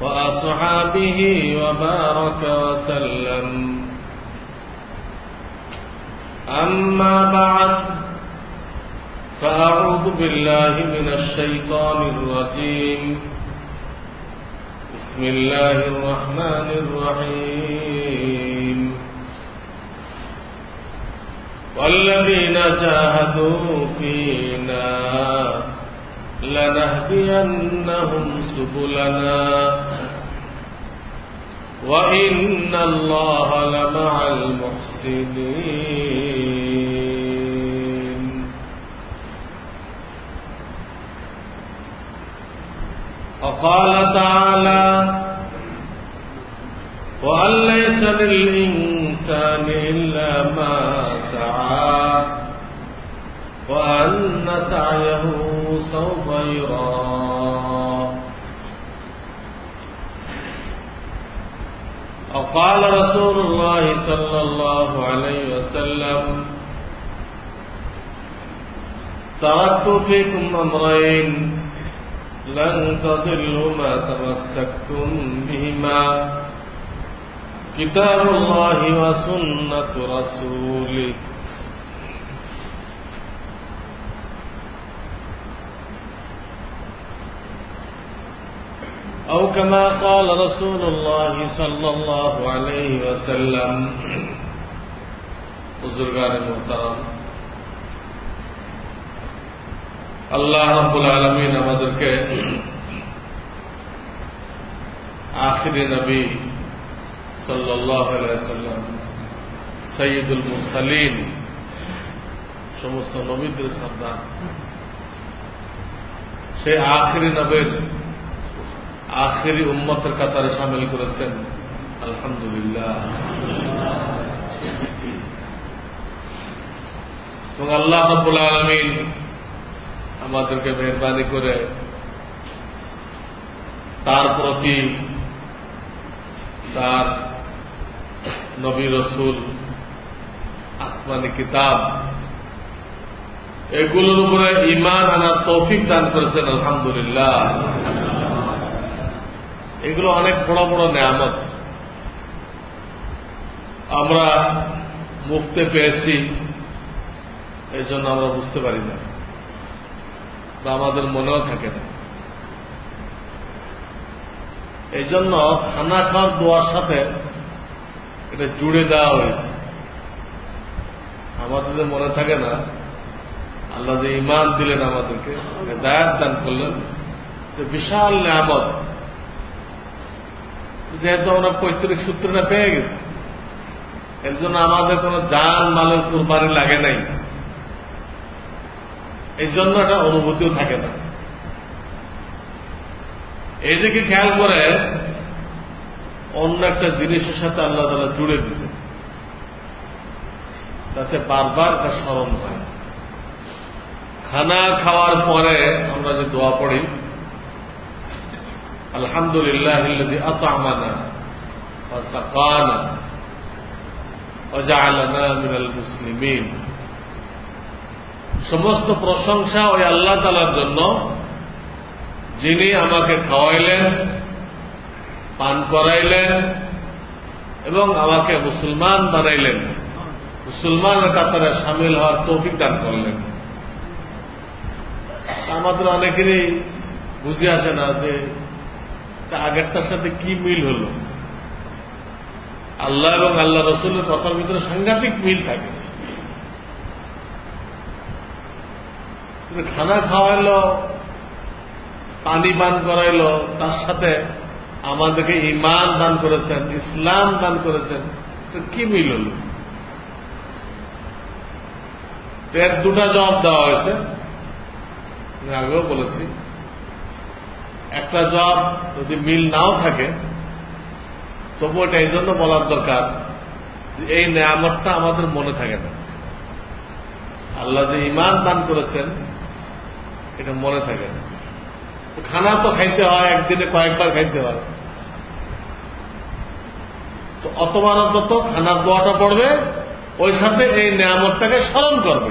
وأصحابه وبارك وسلم. أما بعد فأعوذ بالله من الشيطان الرجيم. بسم الله الرحمن الرحيم. والذين جاهدوا فينا لنهدينهم سبلنا. وإن الله لمع المحسنين. وقال تعالى وأن ليس للإنسان إلا ما سعى. وأن سعيه يرى وقال رسول الله صلى الله عليه وسلم تركت فيكم أمرين لن تضلوا ما تمسكتم بهما كتاب الله وسنة رسوله. أو كما قال رسول الله صلى الله عليه وسلم بزرگان محترم আল্লাহ রাব্বুল আলামিন আমাদেরকে আখিরি নবী সাল্লাল্লাহু আলাইহি সাল্লাম সৈয়দুল মুরসালিন সমস্ত নবীদের সর্দার সে আখিরি নবের আখেরি উম্মতের কাতারে সামিল করেছেন। আলহামদুলিল্লাহ। এবং আল্লাহ রব্বুল আলমিন আমাদেরকে মেহরবানি করে তার প্রতি তার নবী রসুল আসমানি কিতাব এগুলোর উপরে ইমান আনার তৌফিক দান করেছেন, আলহামদুলিল্লাহ। এগুলো অনেক বড় বড় নেয়ামত। আমরা মুফতে পেয়েছি এই জন্য আমরা বুঝতে পারি না। বা আমাদের মনেও থাকে না। এই জন্য খানা খাওয়ার দোয়ার সাথে এটা জুড়ে দেওয়া হয়েছে। আমাদের মনে থাকে না, আল্লাহ যে ইমান দিলেন আমাদেরকে দায়াত দান করলেন, যে বিশাল নিয়ামত। যেহেতু আমরা পৈতৃক সূত্রটা পেয়ে গেছি, এর জন্য আমাদের কোন যান মালের কোরবানি লাগে নাই। এই জন্য একটা অনুভূতিও থাকে না। এই দিকে খেয়াল করে, অন্য একটা জিনিসের সাথে আল্লাহ তালা জুড়ে দিছে তাতে বারবার তা স্মরণ হয়। খানা খাওয়ার পরে আমরা যে দোয়া পড়ি আলহামদুলিল্লাহ আতামানা وسقانا وجعلنا من المسلمين সমস্ত প্রশংসা ওই আল্লাহ তালার জন্য যিনি আমাকে খাওয়াইলেন পান করাইলেন এবং আমাকে মুসলমান বানাইলেন মুসলমানের কাতারে সামিল হওয়ার তৌফিক দান করলেন আমাদের অনেকেরই বুঝে আসে না যে আগেরটার সাথে কি মিল হল? আল্লাহ এবং আল্লাহ রসুলের কথার ভিতরে সাংঘাতিক মিল থাকে। খানা খাওয়াইলো, পানি পান করাইলো, তার সাথে আমাদেরকে ইমান দান করেছেন, ইসলাম দান করেছেন, তো কি মিল হল? এর দুটা জবাব দেওয়া হয়েছে। আগেও বলেছি একটা জবাব যদি মিল নাও থাকে, তবু এটা এই জন্য বলার দরকার এই নেয়ামতটা আমাদের মনে থাকে না। আল্লাহ যে ইমান দান করেছেন, এটা মনে থাকে না। খানা তো খাইতে হয়, একদিনে কয়েকবার খাইতে হয়। তো অতবার অন্তত খানার দোয়াটা পড়বে, ওই সাথে এই নিয়ামতটাকে স্মরণ করবে।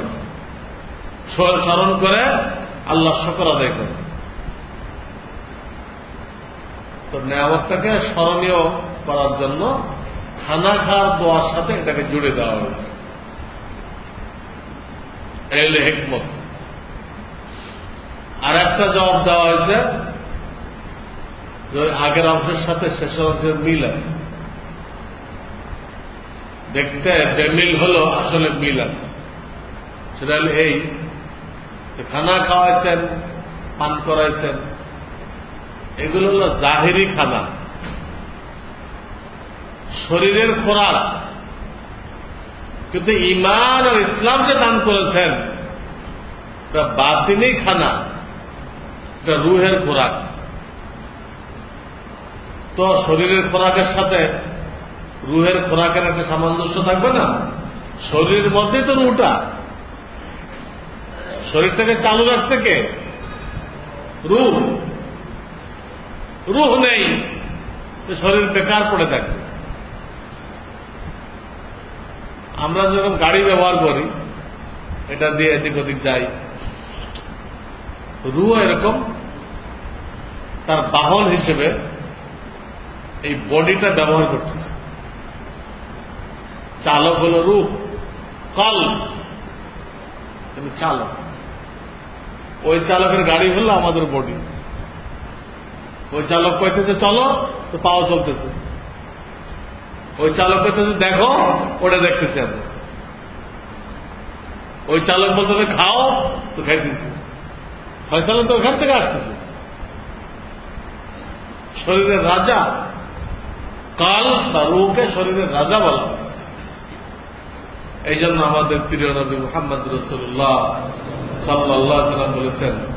স্মরণ করে আল্লাহ শকর আদায় করবে। তো নিয়ামতটাকে স্মরণীয় করার জন্য খানা খাওয়ার দোয়ার সাথে এটাকে জুড়ে দেওয়া হয়েছে। এলে হেকমত। আর একটা জবাব দেওয়া হয়েছে আগের অংশের সাথে শেষের অংশের মিল আছে। দেখতে বেমিল হলো আসলে মিল আছে। সেটা এই খানা খাওয়াইছেন, পান করাইছেন এগুলো হল জাহেরি খানা। শরীরের খোরাক। কিন্তু ইমান আর ইসলাম যে দান করেছেন বাতিনি খানা, এটা রুহের খোরাক। তো শরীরের খোরাকের সাথে রুহের খোরাকের একটা সামঞ্জস্য থাকবে না? শরীরের মধ্যে তো রুটা শরীরটাকে চালু রাখছে কে? রুহ। রুহ নেই শরীর বেকার পড়ে থাকবে। আমরা যখন গাড়ি ব্যবহার করি, এটা দিয়ে এদিক ওদিক যাই রু এরকম, তার বাহন হিসেবে এই বডিটা ব্যবহার করতেছে। চালক হল রু কল চালক। ওই চালকের গাড়ি হলো আমাদের বডি। ওই চালক কইতেছে চলো, তো পাওয়া চলতেছে। ওই চালক কইতেছে দেখো, ওটা দেখতেছে আমরা। ওই চালক বলতেছে খাও, তো খাইতেছে। ফয়সালা তো ওখান থেকে আসতেছে। শরীরের রাজা, কাল বা রুকে শরীরের রাজা বলা হচ্ছে এই জন্য আমাদের প্রিয় নবী মোহাম্মদ রসুল্লাহ সাল্লাহ সাল্লাম বলেছেন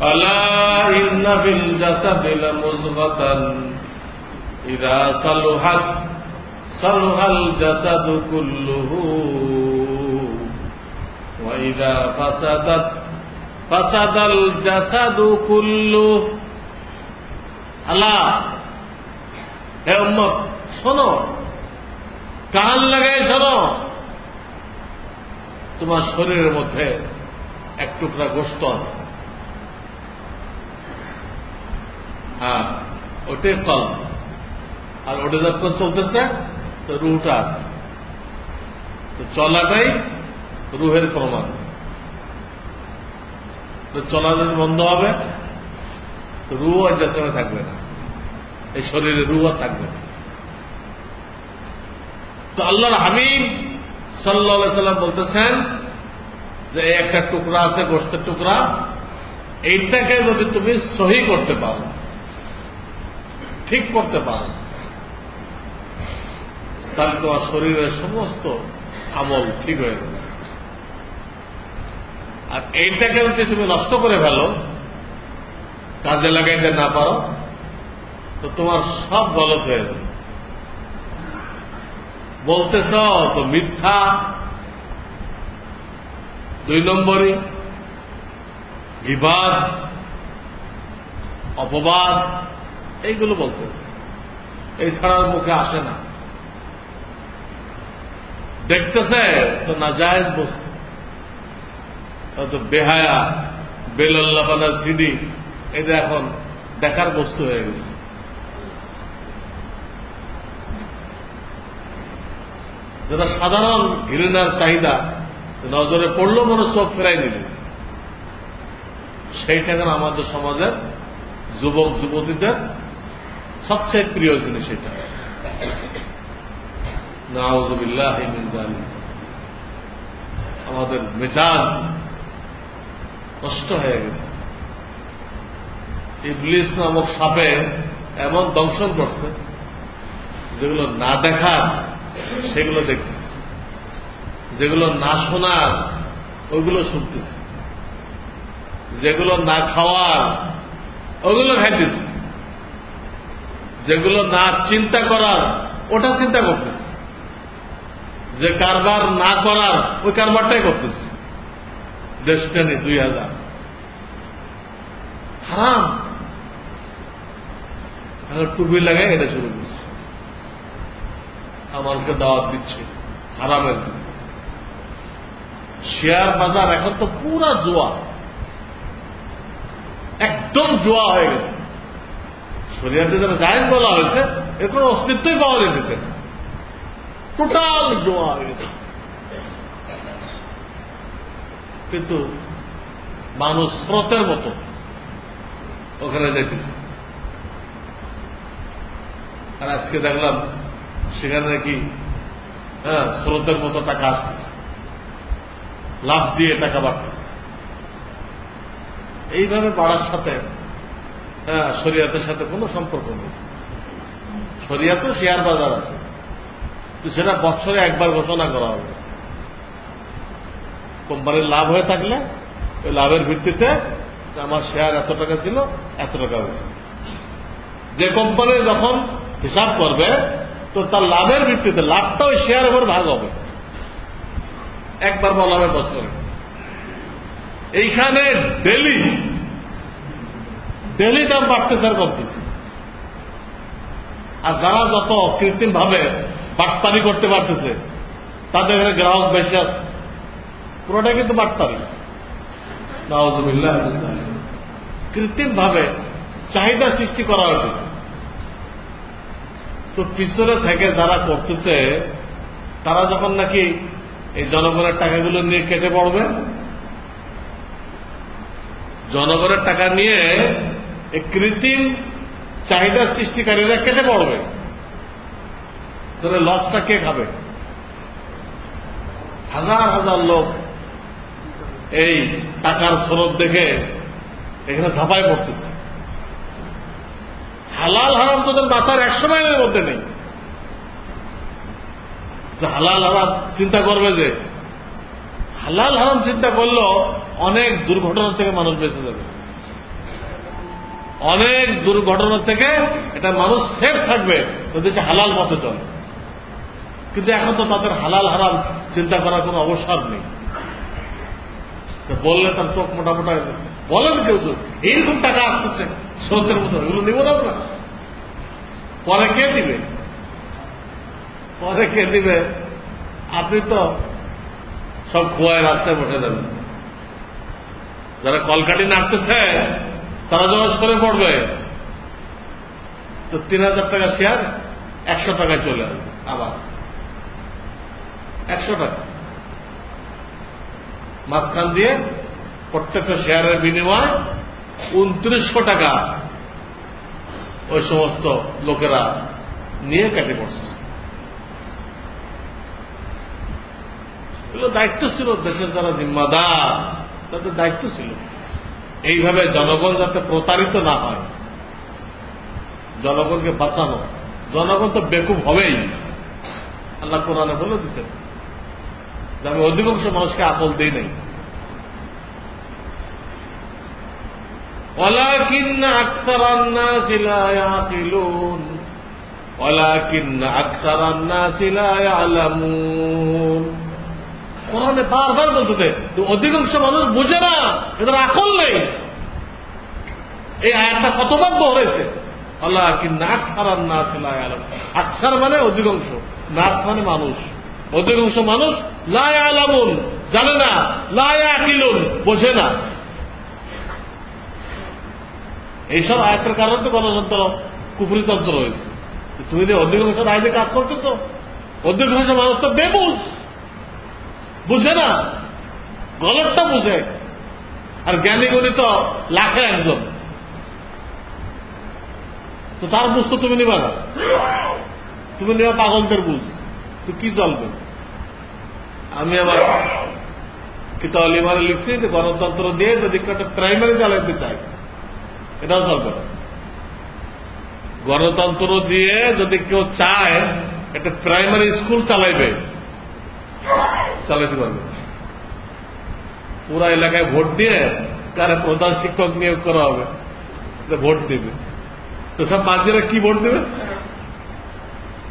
আল্লাহ ইন্না বিল জাসাদিল মুজগাতান ইদা সালুহাত সালুহাল জাসাদু কুল্লুহু ওয়া ফাসাদাত ফাসাদাল জাসাদু কুল্লু আল্লাহ, হে উম্মত, শোনো, কান লাগাই শোনো। তোমার শরীরের মধ্যে এক টুকরা গোস্ত আছে। হ্যাঁ ওটাই কল। আর ওটা যখন চলতেছে? তো রুহটা আছে। তো চলাটাই রুহের প্রমাণ তো চলা যদি বন্ধ হবে, তো রু আর জাসমে থাকবে না। এই শরীরে রু আর থাকবে না। তো আল্লাহর হামিদ সাল্লা সাল্লাম বলতেছেন যে একটা টুকরা আছে, গোষ্ঠের টুকরা। এইটাকে যদি তুমি সহি করতে পারো ঠিক করতে পারো। তাহলে তোমার শরীরের সমস্ত আমল ঠিক হয়ে যাবে। আর এইটাকে যদি তুমি নষ্ট করে ফেলো, কাজে লাগাইতে না পারো, তো তোমার সব গলত হয়ে যাবে। বলতেছ তো মিথ্যা, দুই নম্বরই, বিবাদ, অপবাদ এইগুলো বলতেছে এই ছাড়ার মুখে আসে না। দেখতেছে তো না জায়েজ বস্তু। হয়তো বেহায়া বেলাল্লাপানা সিডি, এটা এখন দেখার বস্তু হয়ে গেছে। যেটা সাধারণ ঘৃণার চাহিদা, নজরে পড়ল মনে চোখ ফেরাই দিল সেইটা আমাদের সমাজের যুবক যুবতীদের সবচেয়ে প্রিয় জিনিস এটা। আমাদের মেজাজ নষ্ট হয়ে গেছে। ইবলিস নামক সাপে এমন দংশন করছে, যেগুলো না দেখার সেগুলো দেখতেছে, যেগুলো না শোনার ওইগুলো শুনতেছে, যেগুলো না খাওয়ার ওগুলো খাইতেছে। যেগুলো না চিন্তা করার, ওটা চিন্তা করতেছে। যে কারবার না করার, ওই কারবারটাই করতেছে। ডেস্টানি দুই হাজার। হারাম। টুপি লাগাই এটা শুরু করছে। আমাকে দাওয়াত দিচ্ছে। হারামের শেয়ার বাজার এখন তো পুরা জোয়া। একদম জোয়া হয়ে গেছে। শরিয়াতে যারা জায়েজ বলা হয়েছে, এর কোনো অস্তিত্বই পাওয়া যেতেছে না। টোটাল জোয়া হয়ে গেছে। কিন্তু মানুষ স্রোতের মতো ওখানে যেতেছে আর আজকে দেখলাম, সেখানে নাকি হ্যাঁ স্রোতের মতো টাকা আসতেছে। লাভ দিয়ে টাকা বাড়তেছে। এইভাবে বাড়ার সাথে শরিয়াতের সাথে কোনো সম্পর্ক নেই। শরিয়াতেও শেয়ার বাজার আছে। তো সেটা বছরে একবার ঘোষণা করা হবে। কোম্পানির লাভ হয়ে থাকলে ওই লাভের ভিত্তিতে আমার শেয়ার এত টাকা ছিল, এত টাকা হয়েছে। যে কোম্পানি যখন হিসাব করবে, তো তার লাভের ভিত্তিতে, লাভটা ওই শেয়ার উপর ভাগ হবে। একবার বলা হবে বছরে এইখানে ডেলি ডেলি দাম বাড়তেছে আর কমতেছে আর যারা যত কৃত্রিম ভাবে বাটপারি করতে পারতেছে, তাদের গ্রাহক বেশি আসছে পুরোটা কিন্তু বাটপারি। কৃত্রিম ভাবে চাহিদা সৃষ্টি করা হয়েছে তো পিছনে থেকে যারা করতেছে, তারা যখন নাকি এই জনগণের টাকাগুলো নিয়ে কেটে পড়বে, জনগণের টাকা নিয়ে কৃত্রিম চাহিদা সৃষ্টিকারীরা কেটে পড়বে তাহলে লসটা কে খাবে? হাজার হাজার লোক এই টাকার স্রোত দেখে এখানে ধাপায় পড়তেছে। হালাল হারাম তোদের মাথার একশো মাইলের মধ্যে নেই। হালাল হারাম চিন্তা করবে যে, হালাল হারাম চিন্তা করলেও অনেক দুর্ঘটনা থেকে মানুষ বেঁচে যাবে। অনেক দুর্ঘটনা থেকে এটা মানুষ সেফ থাকবে যদি হালাল মতে চলে। কিন্তু এখন তো তাদের হালাল হারাম চিন্তা করার কোন অবসর নেই। বললে তার চোখ মোটা মোটা বলেন কেউ তো, এইরকম টাকা আসতেছে, স্রোতের মতো, এগুলো নিব না আমরা? পরে কে দিবে? পরে কে দিবে? আপনি তো সব খোয়ায় রাস্তায় বসে দেবেন যারা কলকাটি নাচতেছে তারা যখন সরে পড়বে। তো তিন হাজার টাকা শেয়ার একশো টাকায় চলে আসবে আবার। একশো টাকা। মাঝখান দিয়ে প্রত্যেকটা শেয়ারের বিনিময় উনত্রিশশো টাকা ওই সমস্ত লোকেরা নিয়ে কেটে পড়ছে। এগুলো দায়িত্ব ছিল, দেশের যারা জিম্মাদার, তাদের দায়িত্ব ছিল। এইভাবে জনগণ যাতে প্রতারিত না হয় জনগণকে বাঁচানো জনগণ তো বেকুব হবেই আল্লাহ কোরআনে বলে দিচ্ছেন যে আমি অধিকাংশ মানুষকে আকল দিই নাই ولكن أكثر الناس لا يعقلون ولكن أكثر الناس لا يعلمون কোরআনে বারবার বলতে অধিকাংশ মানুষ বুঝে না, এদের আকল নেই। এই আয়াতটা কতবার দৌড়েছে আল্লাহ কি নাক হারার না লাই আলম আকসার মানে অধিকাংশ নাক মানে মানুষ। অধিকাংশ মানুষ লাই আলামুন জানে না লায়া কিলুন বোঝে না। এইসব আয়াতের কারণে তো গণতন্ত্র কুফুরিতন্ত্র রয়েছে। তুমি যে অধিকাংশ আইনে কাজ করতেছ, অধিকাংশ মানুষ তো বেবুজ। বুঝে না? গলতটা বুঝে। আর জ্ঞানী গণি তো লাখে একজন। তো তার বুঝ তো তুমি নিবা না। তুমি নেওয়া পাগলদের বুঝ। তো কি চলবে আমি আবার কিতাব লিমারে লিখছি যে গণতন্ত্র দিয়ে যদি একটা প্রাইমারি চালাইতে চাই এটাও চলবে না। গণতন্ত্র দিয়ে যদি কেউ চায়, একটা প্রাইমারি স্কুল চালাইবে চালাইতে পারবে পুরা এলাকায় ভোট দিয়ে কারে প্রধান শিক্ষক নিয়োগ করা হবে। ভোট দিবে। তো সব মাঝিরা কি ভোট দেবে?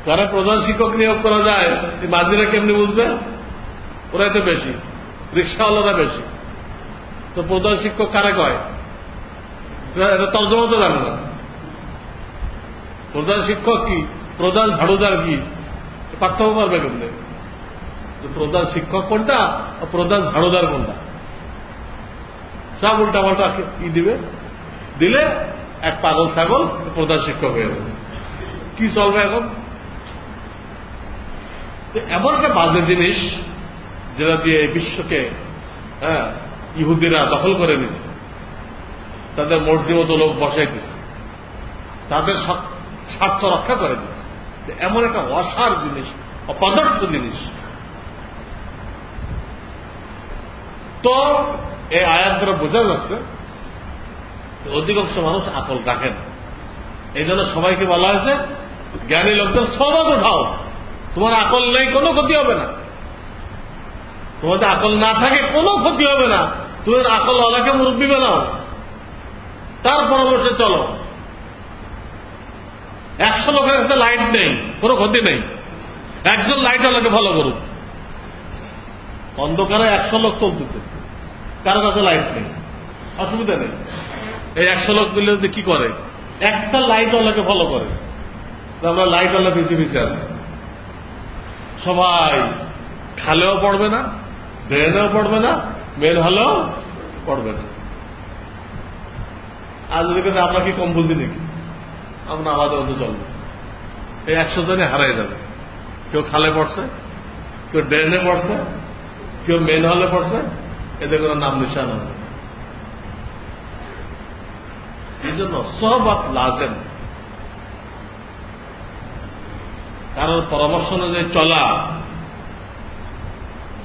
কারা প্রধান শিক্ষক নিয়োগ করা যায় মাঝিরা কেমনি বুঝবে? ওরাই তো বেশি। রিক্সাওয়ালারা বেশি। তো প্রধান শিক্ষক কারা কয়? এটা তর্জমা তো জানে না। প্রধান শিক্ষক কি? প্রধান ঝাড়ুদার কি? পার্থক্য করবে কেমনে? প্রধান শিক্ষক কোনটা প্রধান ঝাড়ুদার কোনটা? সব উল্টা পাল্টা কি দিবে? দিলে এক পাগল ছাগল প্রধান শিক্ষক হয়ে যাবে। কি চলবে এখন? এমন একটা বাজে জিনিস যেটা দিয়ে এই বিশ্বকে হ্যাঁ ইহুদিরা দখল করে নিছে। তাদের মর্জিমতো লোক বসাই দিচ্ছে তাদের স্বার্থ রক্ষা করে দিচ্ছে এমন একটা অসার জিনিস, অপদার্থ জিনিস। তো এই আয়াত দ্বারা বোঝা যাচ্ছে অধিকাংশ মানুষ আকল রাখেন এই জন্য সবাইকে বলা হয়েছে, জ্ঞানী লোকদের সবাদ উঠাও। তোমার আকল নেই, কোনো ক্ষতি হবে না। তোমাদের আকল না থাকে, কোনো ক্ষতি হবে না। তুমি আকল ওলাকে মুরব্বী বানাও। তার পরামর্শে চলো। একশো লোকের কাছে লাইট নেই, কোনো ক্ষতি নেই। একজন লাইট ওলাকে ফলো করুক। অন্ধকারে একশো লোক চলতেছে। কারও কাছে লাইট নেই। অসুবিধা নেই। এই একশো লোক মিলে যে কি করে? একটা লাইট ওলাকে ফলো করে। আমরা লাইট ওলা পিছিয়ে পিছিয়ে আছি। সবাই খালেও পড়বে না ড্রেনেও পড়বে না মেল হলেও পড়বে না। আর যদি কিন্তু আমরা কি কম বুঝি নাকি আমরা আমাদের মধ্যে চলবো। এই একশো জনে হারাই যাবে। কেউ খালে পড়ছে কেউ ড্রেনে পড়ছে কেউ মেন হলে পড়ছে এদের কোনো নাম নিশান এই জন্য সহবাত লাজেন কারোর পরামর্শ অনুযায়ী চলা,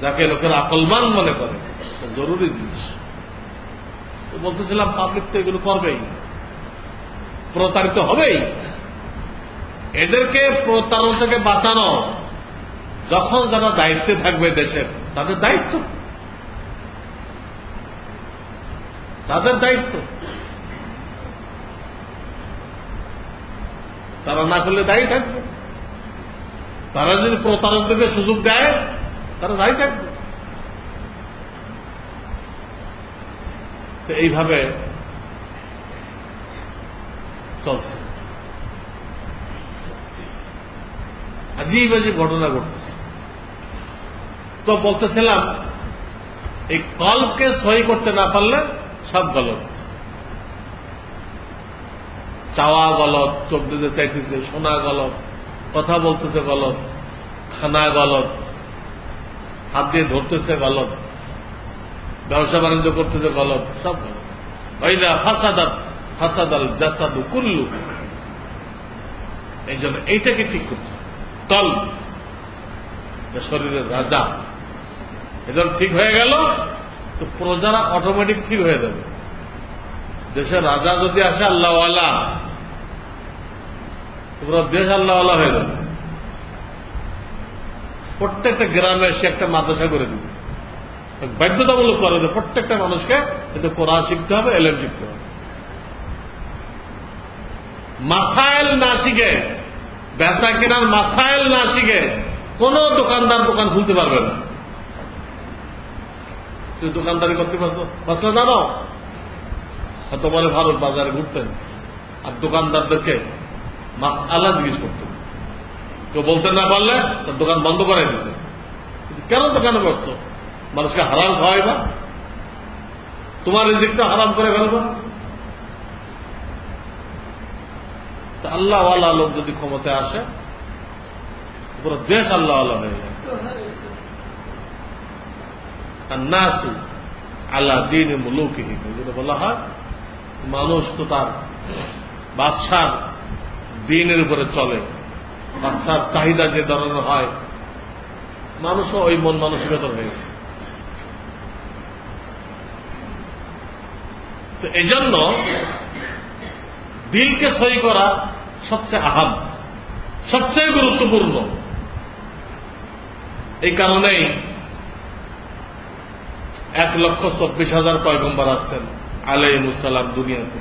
যাকে লোকের আকলমান মনে করে জরুরি জিনিস। বলতেছিলাম পাবলিক তো এগুলো করবেই। প্রতারিত হবেই। এদেরকে প্রতারণ থেকে বাঁচানো, যখন যারা দায়িত্বে থাকবে দেশের, তাদের দায়িত্ব। তাদের দায়িত্ব। তারা না করলে দায়ী থাকবে। তারা যদি প্রতারকদেরকে সুযোগ দেয়, তারা দায়ী থাকবে। তো এইভাবে চলছে। আজীব আজীব ঘটনা ঘটতেছে। তো বলতেছিলাম, এই কলকে সহি করতে না পারলে সব গলত। চাওয়া গলত চোখ দিতে চাইতেছে শোনা গলত, কথা বলতেছে গলত, খানা গলত, হাত দিয়ে ধরতেছে গলত, ব্যবসা বাণিজ্য করতেছে গলত, সব গলত। ভাইরা ফাসাদাত, ফাসাদাল জাসাদু কুল্লু। এই জন্য এইটাকে ঠিক করতে তল শরীরের রাজা। এজন ঠিক হয়ে গেল তো প্রজারা অটোমেটিক ঠিক হয়ে যাবে। দেশের রাজা যদি আসে, আল্লাহওয়ালা পুরো দেশ আল্লাহওয়ালা হয়ে যাবে। প্রত্যেকটা গ্রামে সে একটা মাদ্রাসা করে দিবে। বাধ্যতামূলক করে দেবে। প্রত্যেকটা মানুষকে এতে কোরআন শিখতে হবে এলএম শিখতে হবে। মাসাইল না শিখে, বেচা কেনার মাসাইল না শিখে কোন দোকানদার দোকান খুলতে পারবে না। তুই দোকানদারি করতে পারছ? মশলা জানো বলে ভারত বাজারে ঘুরতেন। আর দোকানদারদেরকে মাস আল্লাহ জিজ্ঞেস করতেন। কেউ বলতে না পারলে তার দোকান বন্ধ করে দিতে কেন দোকানে বসছো মানুষকে হারাম খাওয়াইবা তোমার রিজিকটা হারাম করে ফেলবা? আল্লাহওয়ালা লোক যদি ক্ষমতায় আসে, পুরো দেশ আল্লাহওয়ালা হয়ে যায়। আল্লাহ দিন যেটা বলা হয়, মানুষ তো তার বাদশার দিনের উপরে চলে। বাচ্চার চাহিদা যে ধরনের হয়, মানুষও ওই মন মানসিকতা হয়ে তো এই জন্য দিলকে সই করা সবচেয়ে আহাম, সবচেয়ে গুরুত্বপূর্ণ। এই কারণেই এক লক্ষ চব্বিশ হাজার পয়গম্বর আসছেন আলাইমুসাল্লাম দুনিয়াতে।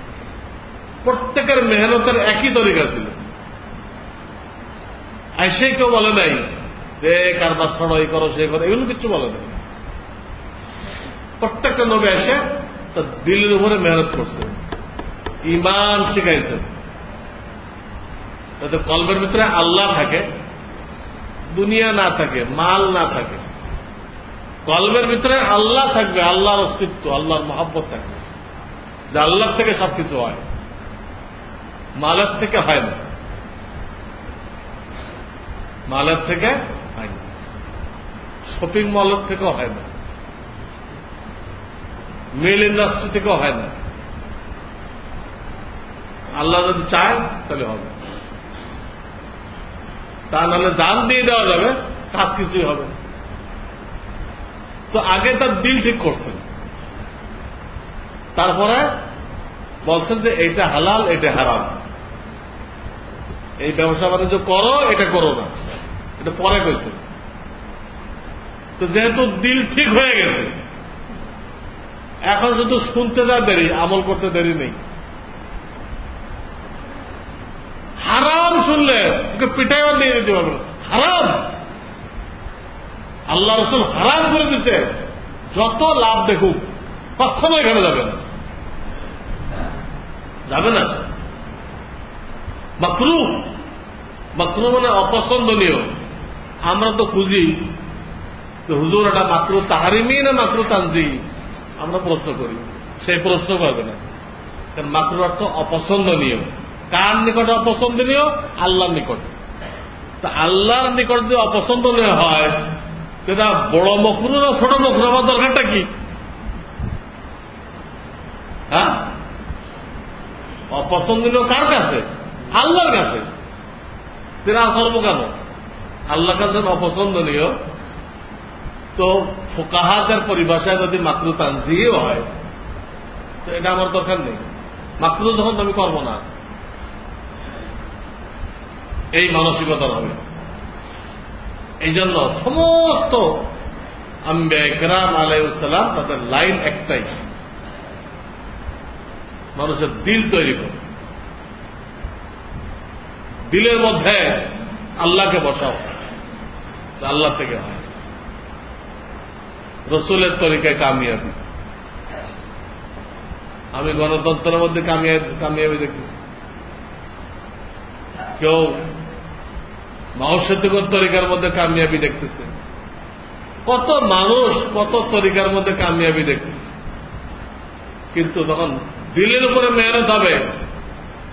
প্রত্যেকের মেহনতের একই তরিকা ছিল। এসে কেউ বলে নাই যে কারবার ছড়ো এই করো, সে করো। এগুলো কিছু বলে নাই। প্রত্যেকটা নবে এসে তার দিলের উপরে মেহনত করছে। ইমান শিখাইছে। যাতে কলবের ভিতরে আল্লাহ থাকে, দুনিয়া না থাকে, মাল না থাকে। কলবের ভিতরে আল্লাহ থাকবে, আল্লাহর অস্তিত্ব, আল্লাহর মহাব্বত থাকবে। যে আল্লাহ থেকে সবকিছু হয়। মালের থেকে হয় না। মালের থেকে হয় না। শপিং মলের থেকেও হয় না। মিল ইন্ডাস্ট্রি থেকেও হয় না। আল্লাহ যদি চায়, তাহলে হবে। তা নাহলে দান দিয়ে দেওয়া যাবে, কাজ কিছুই হবে তো আগে তার দিল ঠিক করছেন। তারপরে বলছেন যে এটা হালাল এটা হারাম। এই ব্যবসা বাণিজ্য করো, এটা করো না। এটা পরে কইছে তো যেহেতু দিল ঠিক হয়ে গেছে, এখন শুধু শুনতে যা দেরি, আমল করতে দেরি নেই। হারাম শুনলে, ওকে পিটাইবার দিয়ে দিতে পারবে হারাম! আল্লাহ রসুল হারাম করে দিচ্ছে যত লাভ দেখুক, কখনো এখানে যাবে না। যাবে না? মাকরু মাকরু মানে অপছন্দনীয়। আমরা তো খুঁজি হুজুর, এটা মাকরু তাহারিমি না মাকরু তানজি আমরা প্রশ্ন করি সেই প্রশ্ন করবে না। কারণ মাকরু অর্থ অপছন্দনীয়। কার নিকটে অপছন্দনীয়? আল্লাহর নিকট। তা আল্লাহর নিকট যদি অপছন্দনীয় হয় সেটা বড় মকরু না ছোট মকরু আমার দরকারটা কি? হ্যাঁ? অপছন্দনীয় কার কাছে? আল্লাহর কাছে। তেরা করব কেন? আল্লাহ কাছে অপছন্দনীয়। তো ফোকাহাদের পরিভাষায় যদি মাকরু তানজিও হয়, তো এটা আমার দরকার নেই। মাকরু যখন আমি করব না। এই মানসিকতার হবে। এই জন্য সমস্ত আলাইসালাম তাদের লাইন একটাই। মানুষের দিল তৈরি করে। দিলের মধ্যে আল্লাহকে বসাও। আল্লাহ থেকে হয়। রসুলের তরিকায় কামিয়াবি। আমি গণতন্ত্রের মধ্যে কামিয়াবি দেখতেছি। কেউ মাহসেতুকর তরিকার মধ্যে কামিয়াবি দেখতেছে। কত মানুষ কত তরিকার মধ্যে কামিয়াবি দেখতেছে। কিন্তু তখন দিলের উপরে মেহনত হবে,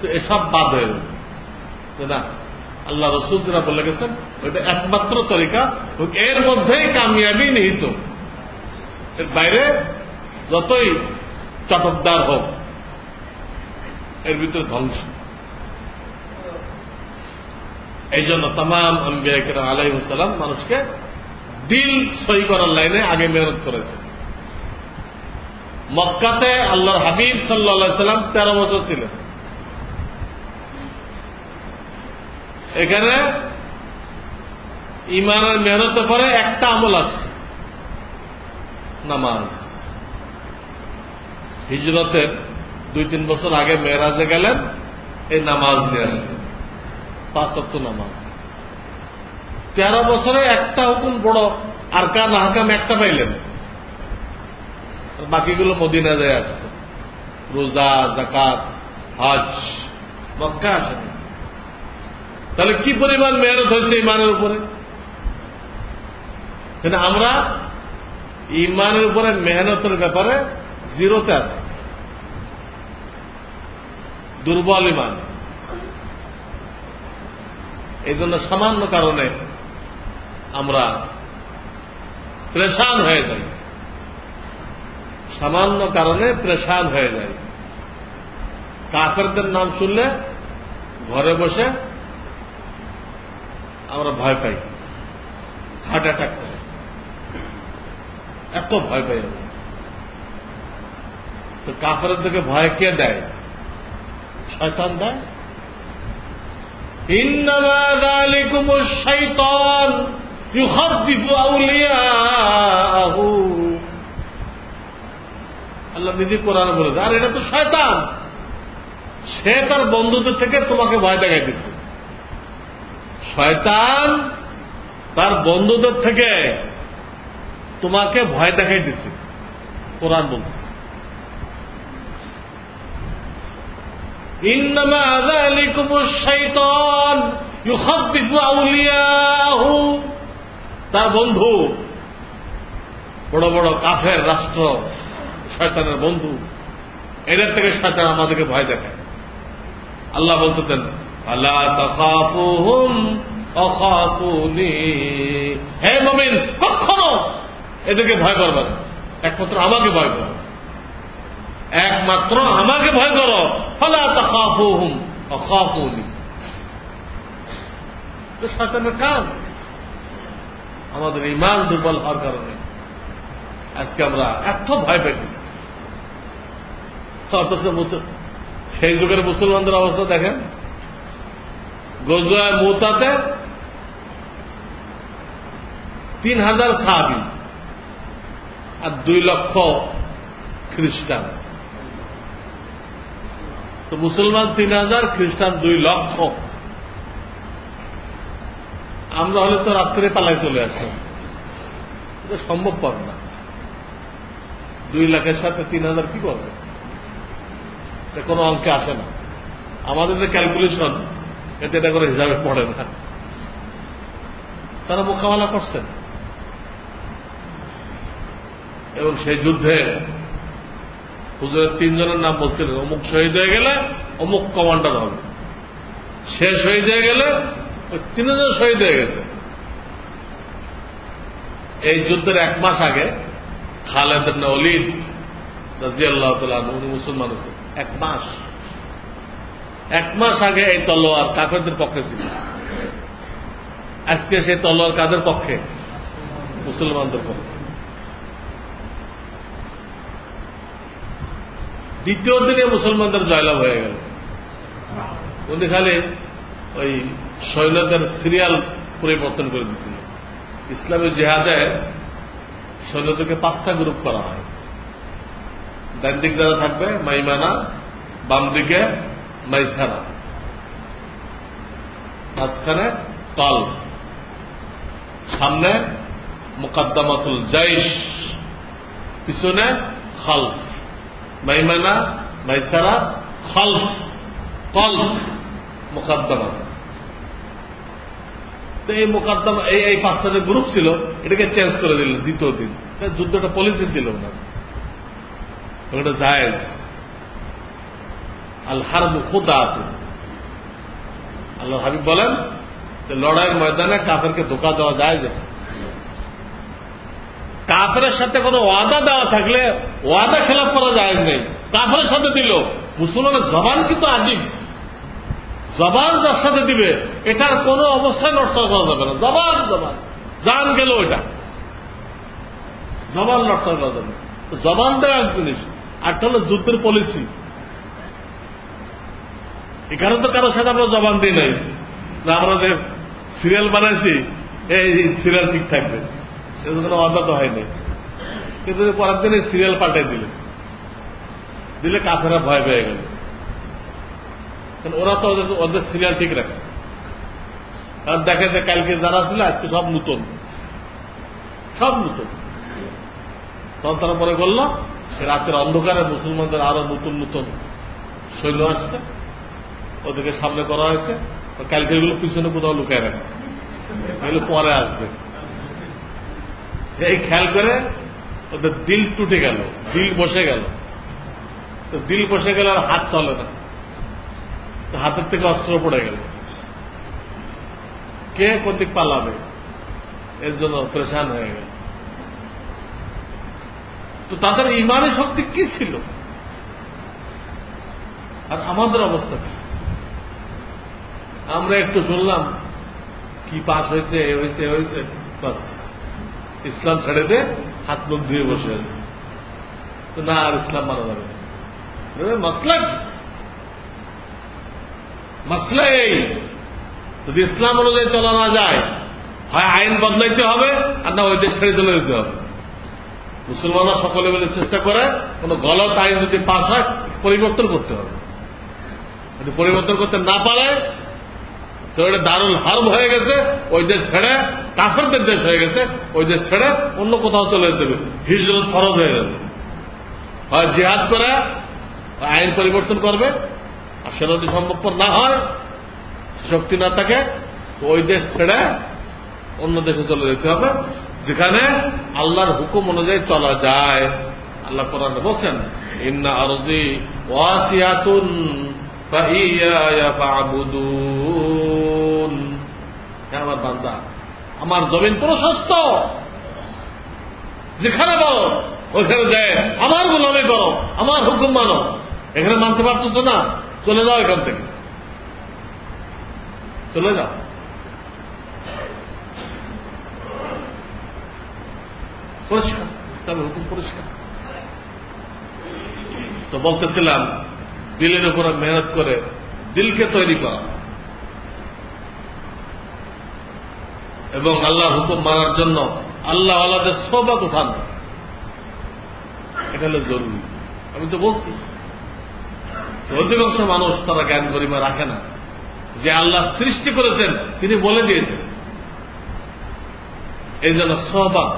তো এসব বাদ হয়ে যাবে। না, আল্লাহ রসুল যারা বলে গেছেন, ওইটা একমাত্র তরিকা এর মধ্যেই কামিয়াবি নিহিত। এর বাইরে যতই চটকদার হোক, এর ভিতরে ধ্বংস। এই জন্য তাম আম্বিয়া আলাইসালাম মানুষকে দিল সই করার লাইনে আগে মেহনত করেছে। মক্কাতে আল্লাহর হাবিব সাল্লা সাল্লাম তেরো বছর ছিলেন। এখানে ইমানের মেহনতের পরে একটা আমল আছে। নামাজ। হিজরতের দুই তিন বছর আগে মেয়েরাজে গেলেন, এই নামাজ নিয়ে আসলেন। পাঁচ সপ্ত নামাজ। তেরো বছরে একটা হুকুম বড় আর কান হাকাম একটা পাইলেন। বাকিগুলো মদিনা যায় আসছে। রোজা জাকাত হজ, মক্কা আসেন তাহলে কি পরিমাণ মেহনত হয়েছে ইমানের উপরে? আমরা ইমানের উপরে মেহনতের ব্যাপারে জিরোতে আছে। দুর্বল ইমান। এই জন্য সামান্য কারণে আমরা প্রেশান হয়ে যাই। সামান্য কারণে প্রেশান হয়ে যায় কাফেরদের নাম শুনলে ঘরে বসে আমরা ভয় পাই। হার্ট অ্যাটাক করে। এত ভয় পাই আমরা। তো কাফের দিকে ভয় কে দেয়? শয়তান দেয়? إنما ذلكم الشيطان يخفف أولياءه আল্লাহ নিজে কোরআন বলেছে আর এটা তো শয়তান সে তার বন্ধুদের থেকে তোমাকে ভয় দেখাই দিচ্ছে শয়তান তার বন্ধুদের থেকে তোমাকে ভয় দেখাই দিচ্ছে কোরআন বলছে إنما ذلكم الشيطان يخفف أولياءه তার বন্ধু বড় বড় কাফের রাষ্ট্র শয়তানের বন্ধু এদের থেকে শয়তান আমাদেরকে ভয় দেখায় আল্লাহ বলতেছেন আল্লাহ তখাফুহুম অখাফুনি হে মমিন কখনো এদেরকে ভয় করবে না একমাত্র আমাকে ভয় করো একমাত্র আমাকে ভয় করো কাজ। আমাদের ইমান দুর্বল হওয়ার কারণে আজকে আমরা এত ভয় পেয়েছি সেই যুগের মুসলমানদের অবস্থা দেখেন। গজুয়ায় মোতাতে তিন হাজার সাহাবি আর দুই লক্ষ খ্রিস্টান। তো মুসলমান তিন হাজার, খ্রিস্টান দুই লক্ষ। আমরা হলে তো রাত্রে পালায় চলে আসতাম। এটা সম্ভবপর না। দুই লাখের সাথে তিন হাজার কি করবে? এটা কোনো অঙ্কে আসে না। আমাদের যে ক্যালকুলেশন এতে এটা করে হিসাবে পড়ে না। তারা মোকাবেলা করছেন এবং সেই যুদ্ধে হুজুরের তিনজনের নাম বলছিলেন। অমুক শহীদ হয়ে গেলে, অমুক কমান্ডার হবে। সে শহীদ হয়ে গেলে, ওই তিনজন শহীদ হয়ে গেছে। এই যুদ্ধের এক মাস আগে খালেদ অলিদ রাজি আল্লাহ উনি মুসলমান হয়েছে এক মাস। এক মাস আগে এই তলোয়ার কাফেরদের পক্ষে ছিল। আজকে সেই তলোয়ার কাদের পক্ষে? মুসলমানদের পক্ষে। দ্বিতীয় দিনে মুসলমানদের জয়লাভ হয়ে গেল। উনি খালি ওই সৈন্যদের সিরিয়াল পরিবর্তন করে দিয়েছিল। ইসলামের জেহাদে সৈন্যদেরকে পাঁচটা গ্রুপ করা হয়। ডান দিক যারা থাকবে মাইমানা, বাম দিকে মাইসারা মাঝখানে তল। সামনে মুকাদ্দামাতুল জাইশ। পিছনে খালফ। মাইমানা মাইসারা খালফ মোকাদ্দমা। তো এই মোকাদ্দমা, এই এই পাঁচটা যে গ্রুপ ছিল, এটাকে চেঞ্জ করে দিলেন দ্বিতীয় দিন। যুদ্ধটা পলিসি দিল না ওটা জায়েজ। আল হারব খুদাত। আল্লাহ হাবিব বলেন যে লড়াইয়ের ময়দানে কাফেরকে ধোকা দেওয়া যায় কাফের সাথে কোনো ওয়াদা দেওয়া থাকলে ওয়াদা খেলাফ করা যায় নেই। কাফের সাথে দিল। মুসলমানের জবান কিন্তু আদিম। জবান যার সাথে দিবে, এটার কোনো অবস্থায় নষ্ট করা যাবে না। জবান জবান। জান গেল ওইটা। জবান নষ্ট করা যাবে জবান দেওয়া এক জিনিস আরটা হলো যুদ্ধের পলিসি এখানে তো কারোর সাথে আমরা জবান দিই নাই। আমরা যে সিরিয়াল বানাইছি, এই সিরিয়াল ঠিক থাকবে। এগুলো কোনো অর্ডার তো হয়নি। কিন্তু পরের দিনে সিরিয়াল পাল্টাই দিলে। দিলে কাফেরা ভয় পেয়ে গেল। ওরা তো ওদের সিরিয়াল ঠিক রাখছে। কারণ দেখে যে কালকে যারা ছিল, আজকে সব নতুন। সব নতুন। তখন তারা রাতের অন্ধকারে মুসলমানদের আরও নতুন নতুন শৈল আসছে। ওদেরকে সামনে করা হয়েছে। কালকে এগুলো পিছনে কোথাও লুকায় রাখছে। এগুলো পরে আসবে। এই খেয়াল করে, ওদের দিল টুটে গেল, দিল বসে গেল। তো দিল বসে গেল আর হাত চলে না। তো হাতের থেকে অস্ত্র পড়ে গেল। কে কোদিক পালাবে? এর জন্য প্রেশান হয়ে গেল। তো তাদের ইমানের শক্তি কি ছিল? আর আমাদের অবস্থা কি? আমরা একটু শুনলাম, কি পাস হয়েছে, এ হয়েছে হয়েছে, বাস। ইসলাম ছেড়ে দে, হাত মুখ ধুয়ে বসে আছে। তো না, আর ইসলাম মানা যাবে মশলা কি মশলা এই। যদি ইসলাম অনুযায়ী চলা না যায়, হয় আইন বদলাইতে হবে, আর না ওই দেশ ছেড়ে চলে যেতে হবে। মুসলমানরা সকলে মিলে চেষ্টা করে, কোন গলত আইন যদি পাশ হয়, পরিবর্তন করতে হবে। যদি পরিবর্তন করতে না পারে তো এটা দারুল হার্ম হয়ে গেছে, ওই দেশ ছেড়ে কাফেরদের দেশ হয়ে গেছে, ওই দেশ ছেড়ে অন্য কোথাও চলে যেতে হবে হিজরত ফরজ হয়ে যাবে হয় জিহাদ করে আইন পরিবর্তন করবে, আর সেটা যদি সম্ভবপর না হয় শক্তি না থাকে ওই দেশ ছেড়ে অন্য দেশে চলে যেতে হবে, যেখানে আল্লাহর হুকুম অনুযায়ী চলা যায়। আল্লাহ কোরআন বলছেন, ইন্না আরজি ওয়াসিয়াতুন আমার বান্দা। আমার জমিন প্রশস্ত যেখানে বলো ওইখানে যায়। আমার গোলামি করো, আমার হুকুম মানো। এখানে মানতে পারছ না? চলে যাও এখান থেকে। চলে যাও। পরিষ্কার হুকুম পরিষ্কার। তো বলতেছিলাম, দিলের উপরে মেহনত করে দিলকে তৈরি করা। এবং আল্লাহ হুকুম মানার জন্য আল্লাহ আল্লাহদের সবাক উঠান। এটা হলো জরুরি। আমি তো বলছি, অধিকাংশ মানুষ তারা জ্ঞান গরিমা রাখে না। যে আল্লাহ সৃষ্টি করেছেন, তিনি বলে দিয়েছেন। এই জন্য সহবাদ